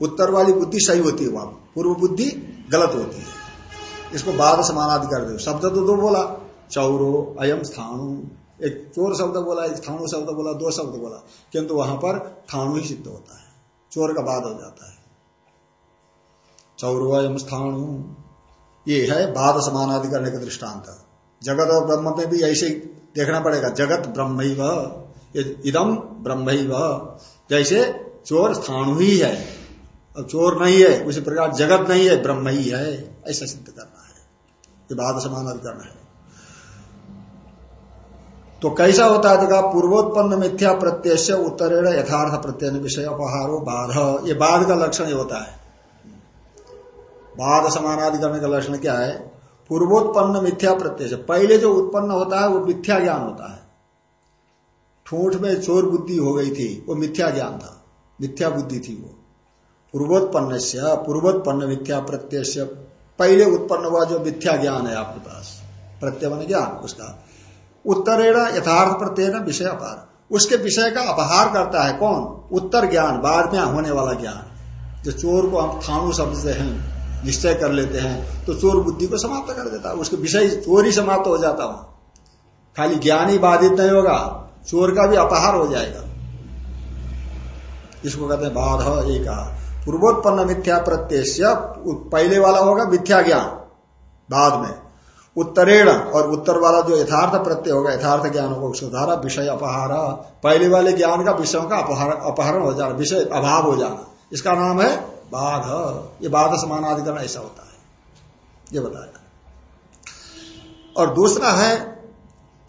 उत्तर वाली बुद्धि सही होती है वहाँ, पूर्व बुद्धि गलत होती है। इसको बाद समानाधि कर दो शब्द तो दो बोला, चौरो, अयम स्थानु एक चोर शब्द बोला, एक स्थाणु शब्द बोला, दो शब्द बोला, किंतु वहाँ पर थाणु ही सिद्ध होता है। चोर का बाद हो जाता है। चौरवयम स्थान ये है बाद समानादि करने का दृष्टांत। जगत और ब्रह्म में भी ऐसे देखना पड़ेगा। जगत ब्रह्म इदम ब्रह्म जैसे चोर स्थाणु ही है। अब चोर नहीं है, उसी प्रकार जगत नहीं है, ब्रह्म ही है। ऐसा सिद्ध करना है। ये बाद समानादि करना है। तो कैसा होता है देखा, पूर्वोत्पन्न मिथ्या प्रत्यय से उत्तरेण यथार्थ प्रत्यय विषय अपहारो बाध। ये बाध का लक्षण होता है। बाद समानादि करने का लक्षण क्या है? पूर्वोत्पन्न मिथ्या प्रत्यय से। पहले जो उत्पन्न होता है, वो मिथ्या ज्ञान होता है। ठूठ में चोर बुद्धि हो गई थी, वो मिथ्या ज्ञान था। मिथ्या बुद्धि थी वो। पूर्वोत्पन्न से, पूर्वोत्पन्न मिथ्या प्रत्यय से पहले उत्पन्न हुआ जो मिथ्या ज्ञान है आपके पास। प्रत्यय मन ज्ञान, उसका। उत्तरेण यथार्थ प्रत्यय विषय अपार। उसके विषय का अपहार करता है कौन? उत्तर ज्ञान, बाद में होने वाला ज्ञान। जो चोर को हम थाणु समझते हैं निश्चय कर लेते हैं तो चोर बुद्धि को समाप्त कर देता है। उसके विषय चोर ही समाप्त हो जाता वहाँ खाली ज्ञान ही बाधित नहीं होगा, चोर का भी अपहार हो जाएगा। इसको कहते हैं बाध एक पूर्वोत्पन्न मिथ्या प्रत्यय पहले वाला होगा मिथ्या ज्ञान, बाद में। उत्तरेण, और उत्तर वाला जो यथार्थ प्रत्यय होगा, यथार्थ ज्ञान होगा सुधारा विषय अपहार, पहले वाले ज्ञान का, विषयों का अपहरण हो जाना, विषय अभाव हो जाना। इसका नाम है बाघ ये बाघ समानाधिकरण ऐसा होता है। ये बताया। और दूसरा है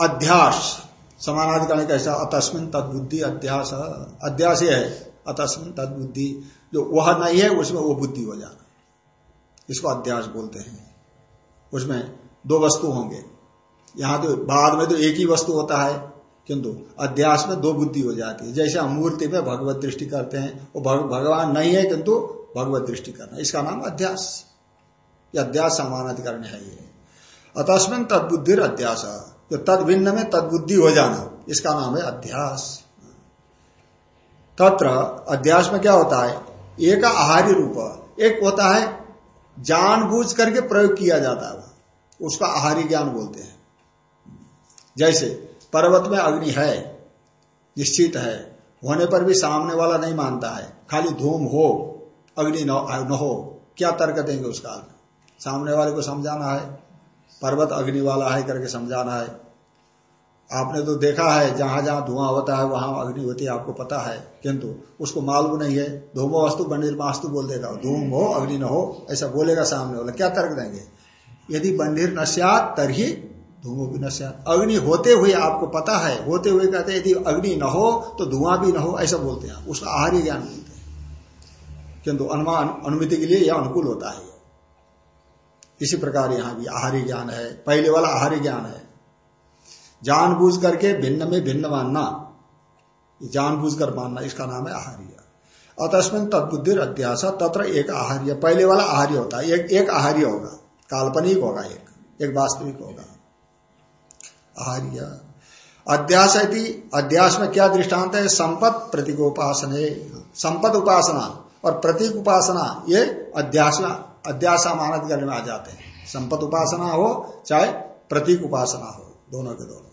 अध्यास। समानाधिकरण कैसा? अतस्मिन तदबुद्धि अध्यास। अध्यास ये है, अतस्मिन तदबुद्धि। जो वह नहीं है, उसमें वो बुद्धि हो जाना इसको अध्यास बोलते हैं। उसमें दो वस्तु होंगे। यहाँ तो बाद में तो एक ही वस्तु होता है, किंतु अध्यास में दो बुद्धि हो जाती है। जैसे हम मूर्ति में भगवत दृष्टि करते हैं, वो भगवान नहीं है, किंतु भगवत दृष्टि करना। इसका नाम अध्यास। ये अध्यास समानाधिकरण है ये। अतस्मिन तदबुद्धि अध्यास। जो तद भिन्न में तदबुद्धि हो जाना, इसका नाम है अध्यास। तत्र अध्यास में क्या होता है? एक आहारी रूप। एक होता है जानबूझ करके प्रयोग किया जाता है उसका आहारी ज्ञान बोलते हैं। जैसे पर्वत में अग्नि है, निश्चित है, होने पर भी सामने वाला नहीं मानता है, खाली धूम हो अग्नि न हो। क्या तर्क देंगे उसका सामने वाले को समझाना है, पर्वत अग्नि वाला है करके समझाना है। आपने तो देखा है, जहाँ जहाँ धुआँ होता है, वहाँ अग्नि होती है, आपको पता है। किंतु उसको मालूम नहीं है। धूमो वस्तु बंडिल मास्तु बोल देगा। धूम हो, अग्नि न हो, ऐसा बोलेगा सामने वाला। क्या तर्क देंगे? यदि बंधिर नश्यात तरही धूमो भी नश्यात अग्नि होते हुए आपको पता है, होते हुए कहते यदि अग्नि न हो तो धुआँ भी न हो, ऐसा बोलते हैं उसका आहार्य ज्ञान। बोलते हैं किंतु अनुमान अनुमति के लिए यह अनुकूल होता है। इसी प्रकार यहाँ भी आहार्य ज्ञान है पहले वाला आहार्य ज्ञान है। जानबूझ करके भिन्न में भिन्न मानना। जानबूझ कर मानना इसका नाम है आहार्य अतस्मिन तदबुद्धि अध्यास तत्र एक आहार्य पहले वाला आहार्य होता है। एक, एक आहार्य होगा काल्पनिक होगा एक एक वास्तविक होगा। आहार्य अध्यास अध्यास में क्या दृष्टांत है? संपत प्रतीक उपासना संपत उपासना। और प्रतीक उपासना, ये अध्यास अध्यास मानद करने में आ जाते हैं। संपत उपासना हो, चाहे प्रतीक उपासना हो, दोनों के दोनों।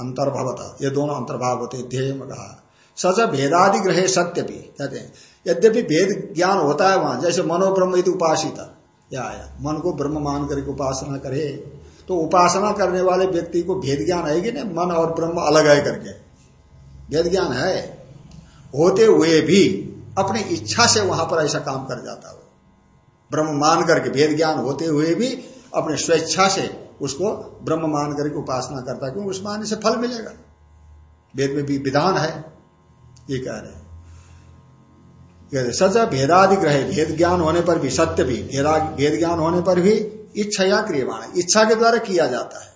अंतर्भवत, ये दोनों अंतर्भाव होते ध्येय में कहा सच भेदादि ग्रहे सत्य भी, कहते हैं। यद्यपि भेद ज्ञान होता है वहाँ, जैसे मनोब्रह्म उपासित, या आया मन को ब्रह्म मान करके उपासना करे तो उपासना करने वाले व्यक्ति को भेद ज्ञान कि नहीं? मन और ब्रह्म अलग है करके। भेद ज्ञान है। होते हुए भी अपनी इच्छा से वहाँ पर ऐसा काम कर जाता हो। ब्रह्म मान करके भेद ज्ञान होते हुए भी अपने स्वेच्छा से उसको ब्रह्म मान करके उपासना करता क्योंकि उस मानने से फल मिलेगा। वेद में भी विधान है ये कह रहे हैं। सच भेदादि ग्रह भेद ज्ञान होने पर भी सत्य भी भेद ज्ञान होने पर भी इच्छा या क्रियमाण इच्छा के द्वारा किया जाता है।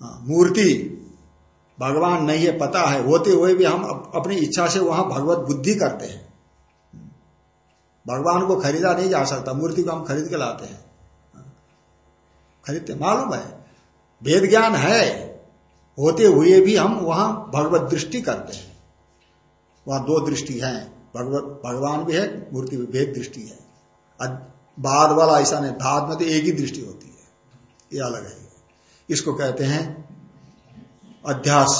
हाँ, मूर्ति भगवान नहीं है पता है होते हुए भी हम अपनी इच्छा से वहाँ भगवत बुद्धि करते हैं। भगवान को खरीदा नहीं जा सकता, मूर्ति को हम खरीद के लाते हैं। खरीदते, मालूम है भेद ज्ञान है, होते हुए भी हम वहाँ भगवत दृष्टि करते हैं। वहाँ दो दृष्टि है, भगवत, भगवान भी है, मूर्ति भी भेद दृष्टि है। बाद वाला ऐसा नहीं धाद में तो एक ही दृष्टि होती है, ये अलग है। इसको कहते हैं अध्यास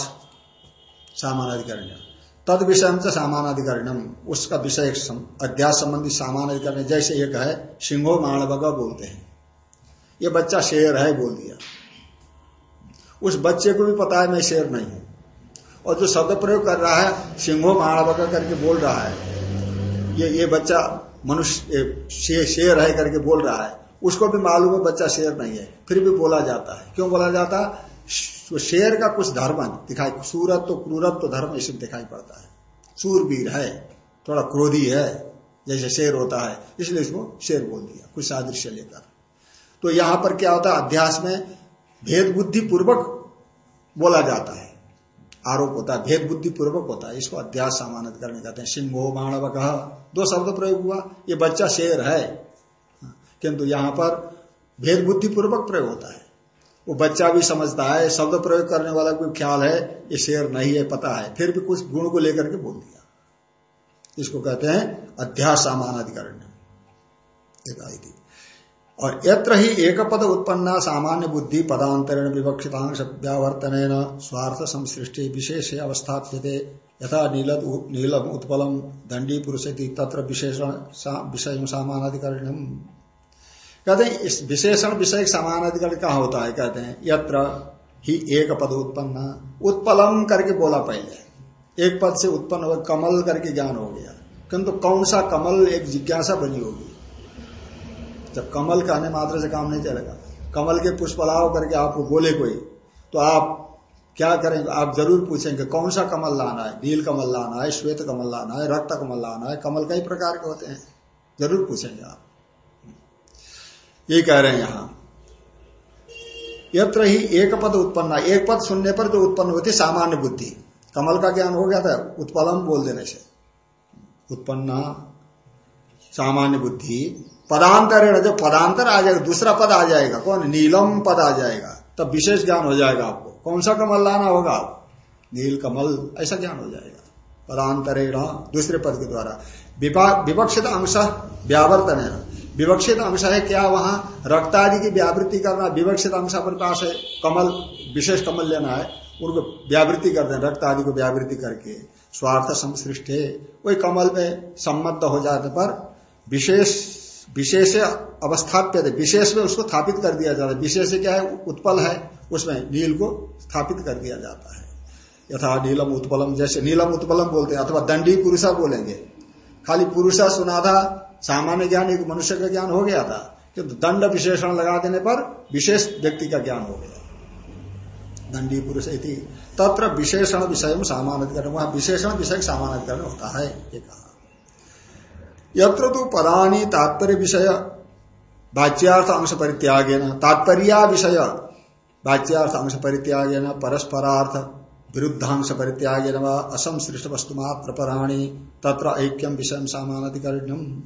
सामानाधिकरण तद विषय से सामानाधिकरणम। उसका विषय अध्यास संबंधी सामानाधिकरण जैसे एक है सिंहो माणवगा बोलते हैं। ये बच्चा शेर है बोल दिया। उस बच्चे को भी पता है मैं शेर नहीं हूँ। और जो शब्द प्रयोग कर रहा है सिंहो महाड़बका करके बोल रहा है। ये ये बच्चा मनुष्य शे, शेर है करके बोल रहा है। उसको भी मालूम है बच्चा शेर नहीं है। फिर भी बोला जाता है। क्यों बोला जाता है? शेर का कुछ धर्म दिखाई, सूरत तो क्रूरत तो धर्म इसमें दिखाई पड़ता है। सूरवीर है, थोड़ा क्रोधी है, जैसे शेर होता है, इसलिए इसको शेर बोल दिया, कुछ सादृश्य लेकर। तो यहाँ पर क्या होता है, अध्यास में भेद बुद्धि पूर्वक बोला जाता है। आरोप होता है, भेद बुद्धि पूर्वक होता है, इसको अध्यास सामान्य करने कहते हैं। सिंहो मानव कहा दो शब्द प्रयोग हुआ, ये बच्चा शेर है। किंतु यहाँ पर भेद बुद्धि पूर्वक प्रयोग होता है। वो बच्चा भी समझता है, शब्द प्रयोग करने वाला कोई ख्याल है, ये शेर नहीं है, पता है। फिर भी कुछ गुण को लेकर के बोल दिया। इसको कहते हैं अध्यास और यत्र ही एक पद उत्पन्न सामान्य बुद्धि पदांतरण विवक्षितांश व्यावर्तन स्वार्थ संसृष्टि विशेष अवस्थाप्यते। यथा नीलत नीलम उत्पलम दंडी पुरुष तत्र विशेषण विषय सामानाधिकरण कहते हैं, इस विशेषण विषय सामानाधिकरण कहा होता है, कहते हैं, यत्र ही एक पद उत्पन्न, उत्पलम करके बोला पहले। एक पद से उत्पन्न हो कमल करके ज्ञान हो गया। किंतु कौन सा कमल एक जिज्ञासा बनी होगी? जब कमल कहने मात्र से काम नहीं चलेगा। कमल के पुष्पलाव करके आपको बोले कोई तो आप क्या करेंगे आप ज़रूर पूछेंगे, कौन सा कमल लाना है? नील कमल लाना है, श्वेत कमल लाना है, रक्त कमल लाना है, कमल कई प्रकार के होते हैं। ज़रूर पूछेंगे आप। ये कह रहे हैं यहाँ। यत्र ही एक पद उत्पन्न, एक पद सुनने पर जो उत्पन्न होती सामान्य बुद्धि। कमल का ज्ञान हो गया था, उत्पलम बोल देने से। उत्पन्न, सामान्य बुद्धि। पदांतर जब पदांतर आ जाएगा, दूसरा पद आ जाएगा, कौन? नीलम पद आ जाएगा, तब विशेष ज्ञान हो जाएगा आपको। कौन सा कमल लाना होगा? नील कमल, ऐसा ज्ञान हो जाएगा। पदांतरेण, दूसरे पद के द्वारा। विपक्षित अंश व्यावर्तन है विवक्षित अंश है, क्या वहाँ रक्तादि की व्यावृत्ति करना विवक्षित अंश अपने पास है, कमल, विशेष कमल लेना है, उनको व्यावृत्ति कर देना रक्त आदि को व्यावृत्ति करके। स्वार्थ संसृष्ट है, वही कमल में सम्मत हो जाने पर विशेष विशेष अवस्थाप्य विशेष में उसको स्थापित कर दिया जाता है। विशेष क्या है? उत्पल है, उसमें नील को स्थापित कर दिया जाता है। यथा नीलम उत्पलम, जैसे नीलम उत्पलम बोलते हैं, अथवा दंडी पुरुषा बोलेंगे। खाली पुरुषा सुना था सामान्य ज्ञान एक मनुष्य का ज्ञान हो गया था किंतु दंड विशेषण लगा देने पर विशेष व्यक्ति का ज्ञान हो गया। दंडी पुरुष तत्र विशेषण विषय सामान्य वहाँ विशेषण विषय सामान्य होता है, ये कहा। यत्र तो पदानी तात्पर्य विषय वाच्यार्थ अंश परित्यागेन। तात्पर्य विषय वाच्यार्थ अंश परित्यागेन। परस्परार्थ विरुद्धांश परित्यागेन व असंसृष्ट वस्तु मात्र पराणी। तत्र ऐक्यम विषय सामानाधिकरण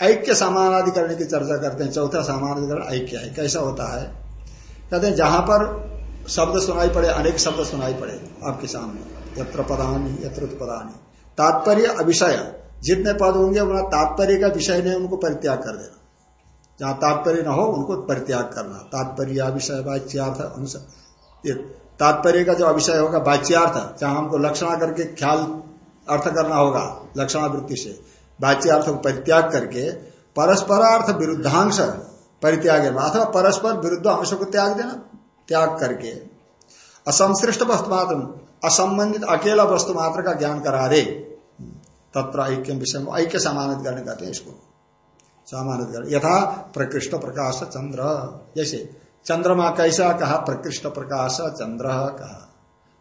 ऐक्य समानाधिकरण की चर्चा करते हैं, चौथा सामानाधिकरण ऐक्य है, कैसा होता है? कहते हैं, जहाँ पर शब्द सुनाई पड़े, अनेक शब्द सुनाई पड़े आपके सामने, यत्र पदानी यत्र पदानी तात्पर्य अभिषय जितने पद होंगे वहाँ तात्पर्य का विषय नहीं, उनको परित्याग कर देना। जहाँ तात्पर्य न हो, उनको परित्याग करना। तात्पर्य विषय वाच्यार्थ तात्पर्य का जो अभिषय होगा, वाच्यार्थ, जहाँ हमको लक्षणा करके ख्याल अर्थ करना होगा, लक्षणावृत्ति से। वाच्यार्थ को परित्याग करके परस्परार्थ विरुद्धांश परित्याग अथवा परस्पर विरुद्ध अंश को त्याग देना, त्याग करके। असंश्रिष्ट वस्तु मात्र असंबंधित अकेला वस्तु मात्र का ज्ञान करा रहे तत्र ऐक्य विषय ऐक्य समानित करने कहते हैं इसको। समानित कर, यथा प्रकृष्ट प्रकाश चंद्र, जैसे चंद्रमा कैसा कहा, प्रकृष्ट प्रकाश चंद्र कहा।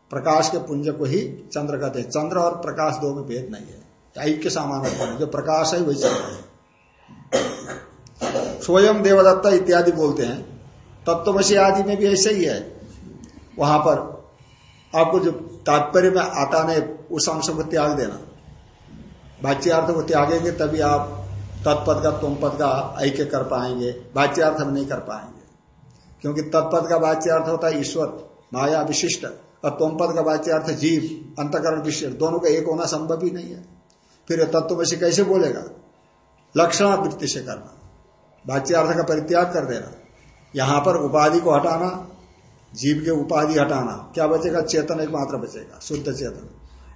प्रकाश के पुंज को ही चंद्र कहते हैं। चंद्र और प्रकाश दो में भेद नहीं है। ऐक्य सामान्य जो प्रकाश है, वही चंद्र है। स्वयं देवदत्ता इत्यादि बोलते हैं। तत्वशी आदि में भी ऐसे ही है। वहाँ पर आपको जो तात्पर्य में आता नहीं, उस अंश को त्याग देना। बाच्यार्थ को त्यागेंगे, तभी आप तत्पद का तुम पद का ऐक्य कर पाएँगे। बाच्यार्थ हम नहीं कर पाएँगे। क्योंकि तत्पद का बाच्यार्थ होता है ईश्वर, माया विशिष्ट, और तुम पद का बाच्यार्थ जीव, अंतकरण विशिष्ट, दोनों का एक होना संभव ही नहीं है। फिर तत्व में से कैसे बोलेगा? लक्षणावृत्ति से करना। बाच्यार्थ का परित्याग कर देना। यहाँ पर उपाधि को हटाना, जीव के उपाधि हटाना। क्या बचेगा? चेतन एक मात्र बचेगा, शुद्ध चेतन।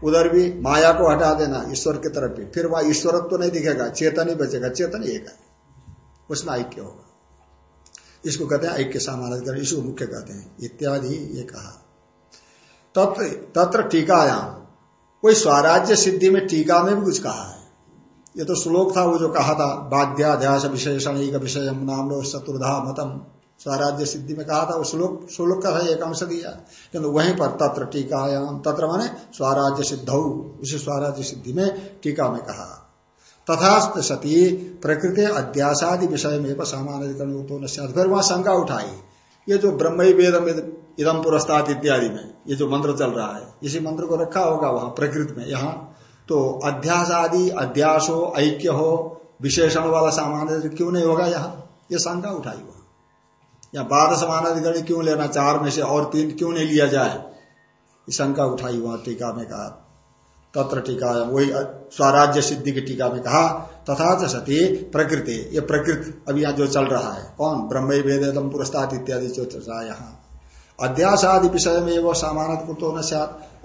उधर भी माया को हटा देना, ईश्वर की तरफ़ भी। फिर वह ईश्वरत्व तो नहीं दिखेगा, चेतन ही बचेगा, चेतन एक है। उसमें ऐक्य होगा। इसको कहते हैं ऐक्य सामान्य इसको मुख्य कहते हैं। इत्यादि ये कहा। तत्र तत्र टीकायाम। कोई स्वराज्य सिद्धि में टीका में भी कुछ कहा है। ये तो श्लोक था वो जो कहा था बाध्याध्यास विशेषण, एक विषय नाम लो चतुर्धा मतम। स्वराज्य सिद्धि में कहा था, वो श्लोक श्लोक का था, एक अंश दिया। किंतु वहीं पर तत्र टीकायाम, तत्र माने स्वराज्य सिद्ध, उसी स्वराज्य सिद्धि में टीका में कहा। तथा सती, प्रकृति अध्यासादि विषय में सामान्य फिर वहाँ शंका उठाई। ये जो ब्रह्म वेदम इदम पुरस्ताद इत्यादि में, ये जो मंत्र चल रहा है, इसी मंत्र को रखा होगा वहाँ प्रकृति में, यहाँ। तो अध्यास आदि अध्यास हो ऐक्य हो विशेषण वाला सामान्य क्यों नहीं होगा यहाँ? ये शंका उठाई वहाँ। या बाद समान अधिकारी क्यों लेना? चार में से और तीन क्यों नहीं लिया जाए? शंका उठाई वहाँ टीका में कहा। तत्र टीका, वही स्वराज्य सिद्धि की टीका में कहा, तथा सती प्रकृति, ये प्रकृति अभी यहाँ जो चल रहा है, कौन? ब्रह्म वेदम पुरस्ताद इत्यादि जो चल रहा है यहाँ। अध्यास आदि विषय में वो सामान तो न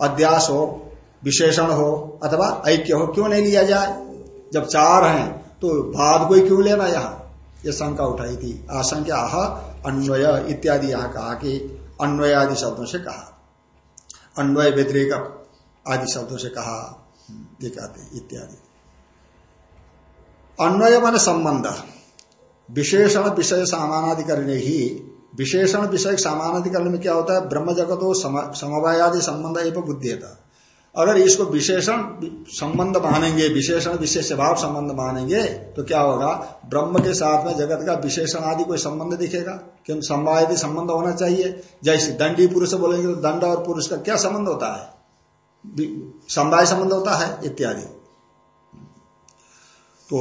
अध्यास हो, विशेषण हो, अथवा ऐक्य हो, क्यों नहीं लिया जाए? जब चार हैं तो भाद को क्यों लेना यहाँ? ये शंका उठाई थी। आशंका, आह, अन्वय इत्यादि यहाँ कहा कि अन्वय आदि शब्दों से कहा। अन्वय व्यतिरिक आदि शब्दों से कहा। दिखाते इत्यादि। अन्वय मान संबंध, विशेषण, विषय सामानाधिकरण ही विशेषण विषय सामान सामानाधिकरण में क्या होता है? ब्रह्म जगत हो समवायादि संबंध एवं बुद्धिता अगर इसको विशेषण संबंध मानेंगे, विशेषण विशेष भाव संबंध मानेंगे तो क्या होगा? ब्रह्म के साथ में जगत का विशेषण आदि कोई संबंध दिखेगा? क्यों समवायदि संबंध होना चाहिए। जैसे दंडी पुरुष बोलेंगे तो दंड और पुरुष का क्या संबंध होता है? समवाय संबंध होता है, इत्यादि। तो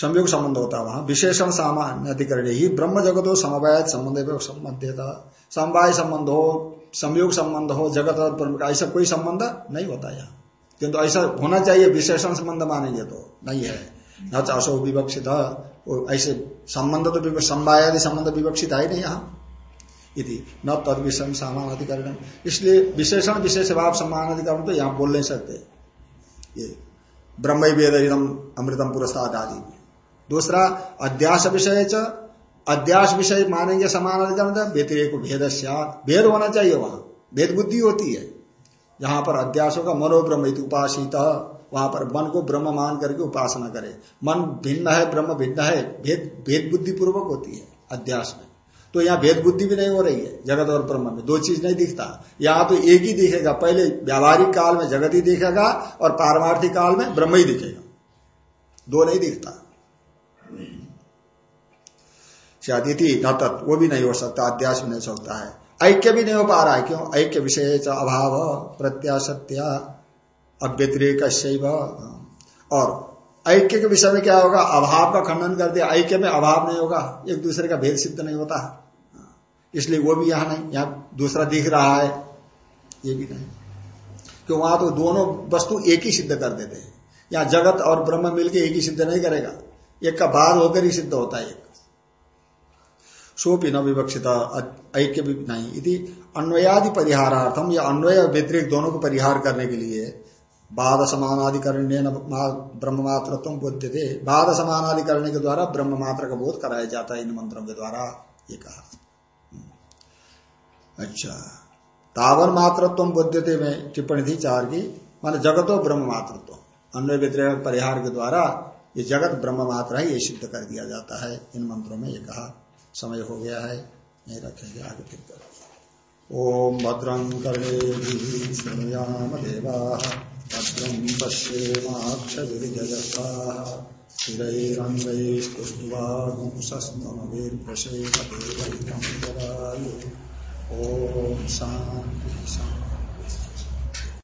संयोग संबंध होता है वहाँ। विशेषण सामान्य अधिकरण। ही ब्रह्म जगत हो समवाय संबंध संबंध समवाय संबंध हो, संयोग संबंध हो, जगत और ब्रह्म का, ऐसा कोई संबंध नहीं होता यहाँ। किंतु ऐसा होना चाहिए, विशेषण संबंध मानेंगे तो नहीं है। न चाशो विवक्षित ऐसे संबंध तो संवायादि संबंध विवक्षित है नहीं यहाँ। इति, न तद विषम सामान अधिकरण। इसलिए विशेषण, विशेष भाव सम्मान अधिकरण तो यहाँ बोल नहीं सकते। ये ब्रह्म वेद अमृतम पुरस्ताद आदि दूसरा, अध्यास विषय अध्यास विषय मानेंगे समान अधिकरण व्यतिरेक भेद भेद होना चाहिए वहाँ। भेद बुद्धि होती है। जहाँ पर अध्यासों का मनोब्रह्म उपासित। वहाँ पर मन को ब्रह्म मान करके उपासना करे। मन भिन्न है, ब्रह्म भिन्न है, भेद भेद बुद्धि पूर्वक होती है अध्यास में। तो यहाँ भेद बुद्धि भी नहीं हो रही है, जगत और ब्रह्म में। दो चीज़ नहीं दिखता। यहाँ तो एक ही दिखेगा। पहले व्यावहारिक काल में जगत ही दिखेगा और पारमार्थिक काल में ब्रह्म ही दिखेगा। दो नहीं दिखता। शादी न तत्, वो भी नहीं हो सकता, अध्यास भी नहीं सकता है। ऐक्य भी नहीं हो पा रहा है, क्यों? ऐक्य विषय अभाव प्रत्याशत्या अव्यतिरेक और ऐक्य के विषय में क्या होगा? अभाव का खंडन कर दिया। ऐक्य में अभाव नहीं होगा, एक दूसरे का भेद सिद्ध नहीं होता। इसलिए वो भी यहाँ नहीं, यहाँ दूसरा दिख रहा है, ये भी नहीं। क्यों? वहाँ तो दोनों वस्तु एक ही सिद्ध कर देते हैं। यहाँ जगत और ब्रह्म मिलकर एक ही सिद्ध नहीं करेगा। एक का बाद होकर ही सिद्ध होता है एक। सोपी न विवक्षित ऐक्य भी नहीं यदि अन्वयादि परिहारार्थम या अन्वय व्यतिरिक दोनों को परिहार करने के लिए बाद समानाधिकरण ब्रह्म मात्र बोध्य थे बाद समानाधिकरण के द्वारा ब्रह्म मात्र का बोध कराया जाता है इन मंत्रों के द्वारा, ये कहा। अच्छा। तावन मातृत्व बोध्यते में टिप्पणी थी चार की, मान जगतो ब्रह्म मातृत्व अन्वय व्यतिरिक परिहार के द्वारा ये जगत ब्रह्म मात्र है, ये सिद्ध कर दिया जाता है इन मंत्रों में, ये कहा। समय हो गया है, नहीं रखेंगे आगे फिर कर ओम भद्रं कर्णे श्रृणुयाम देवा, भद्रं पश्येमाक्षजता स्थिरैरङ्गैस्तुष्ट्वागुंसस्तमवीर्यशेमदेवैकं ॐ शान्ति शान्ति।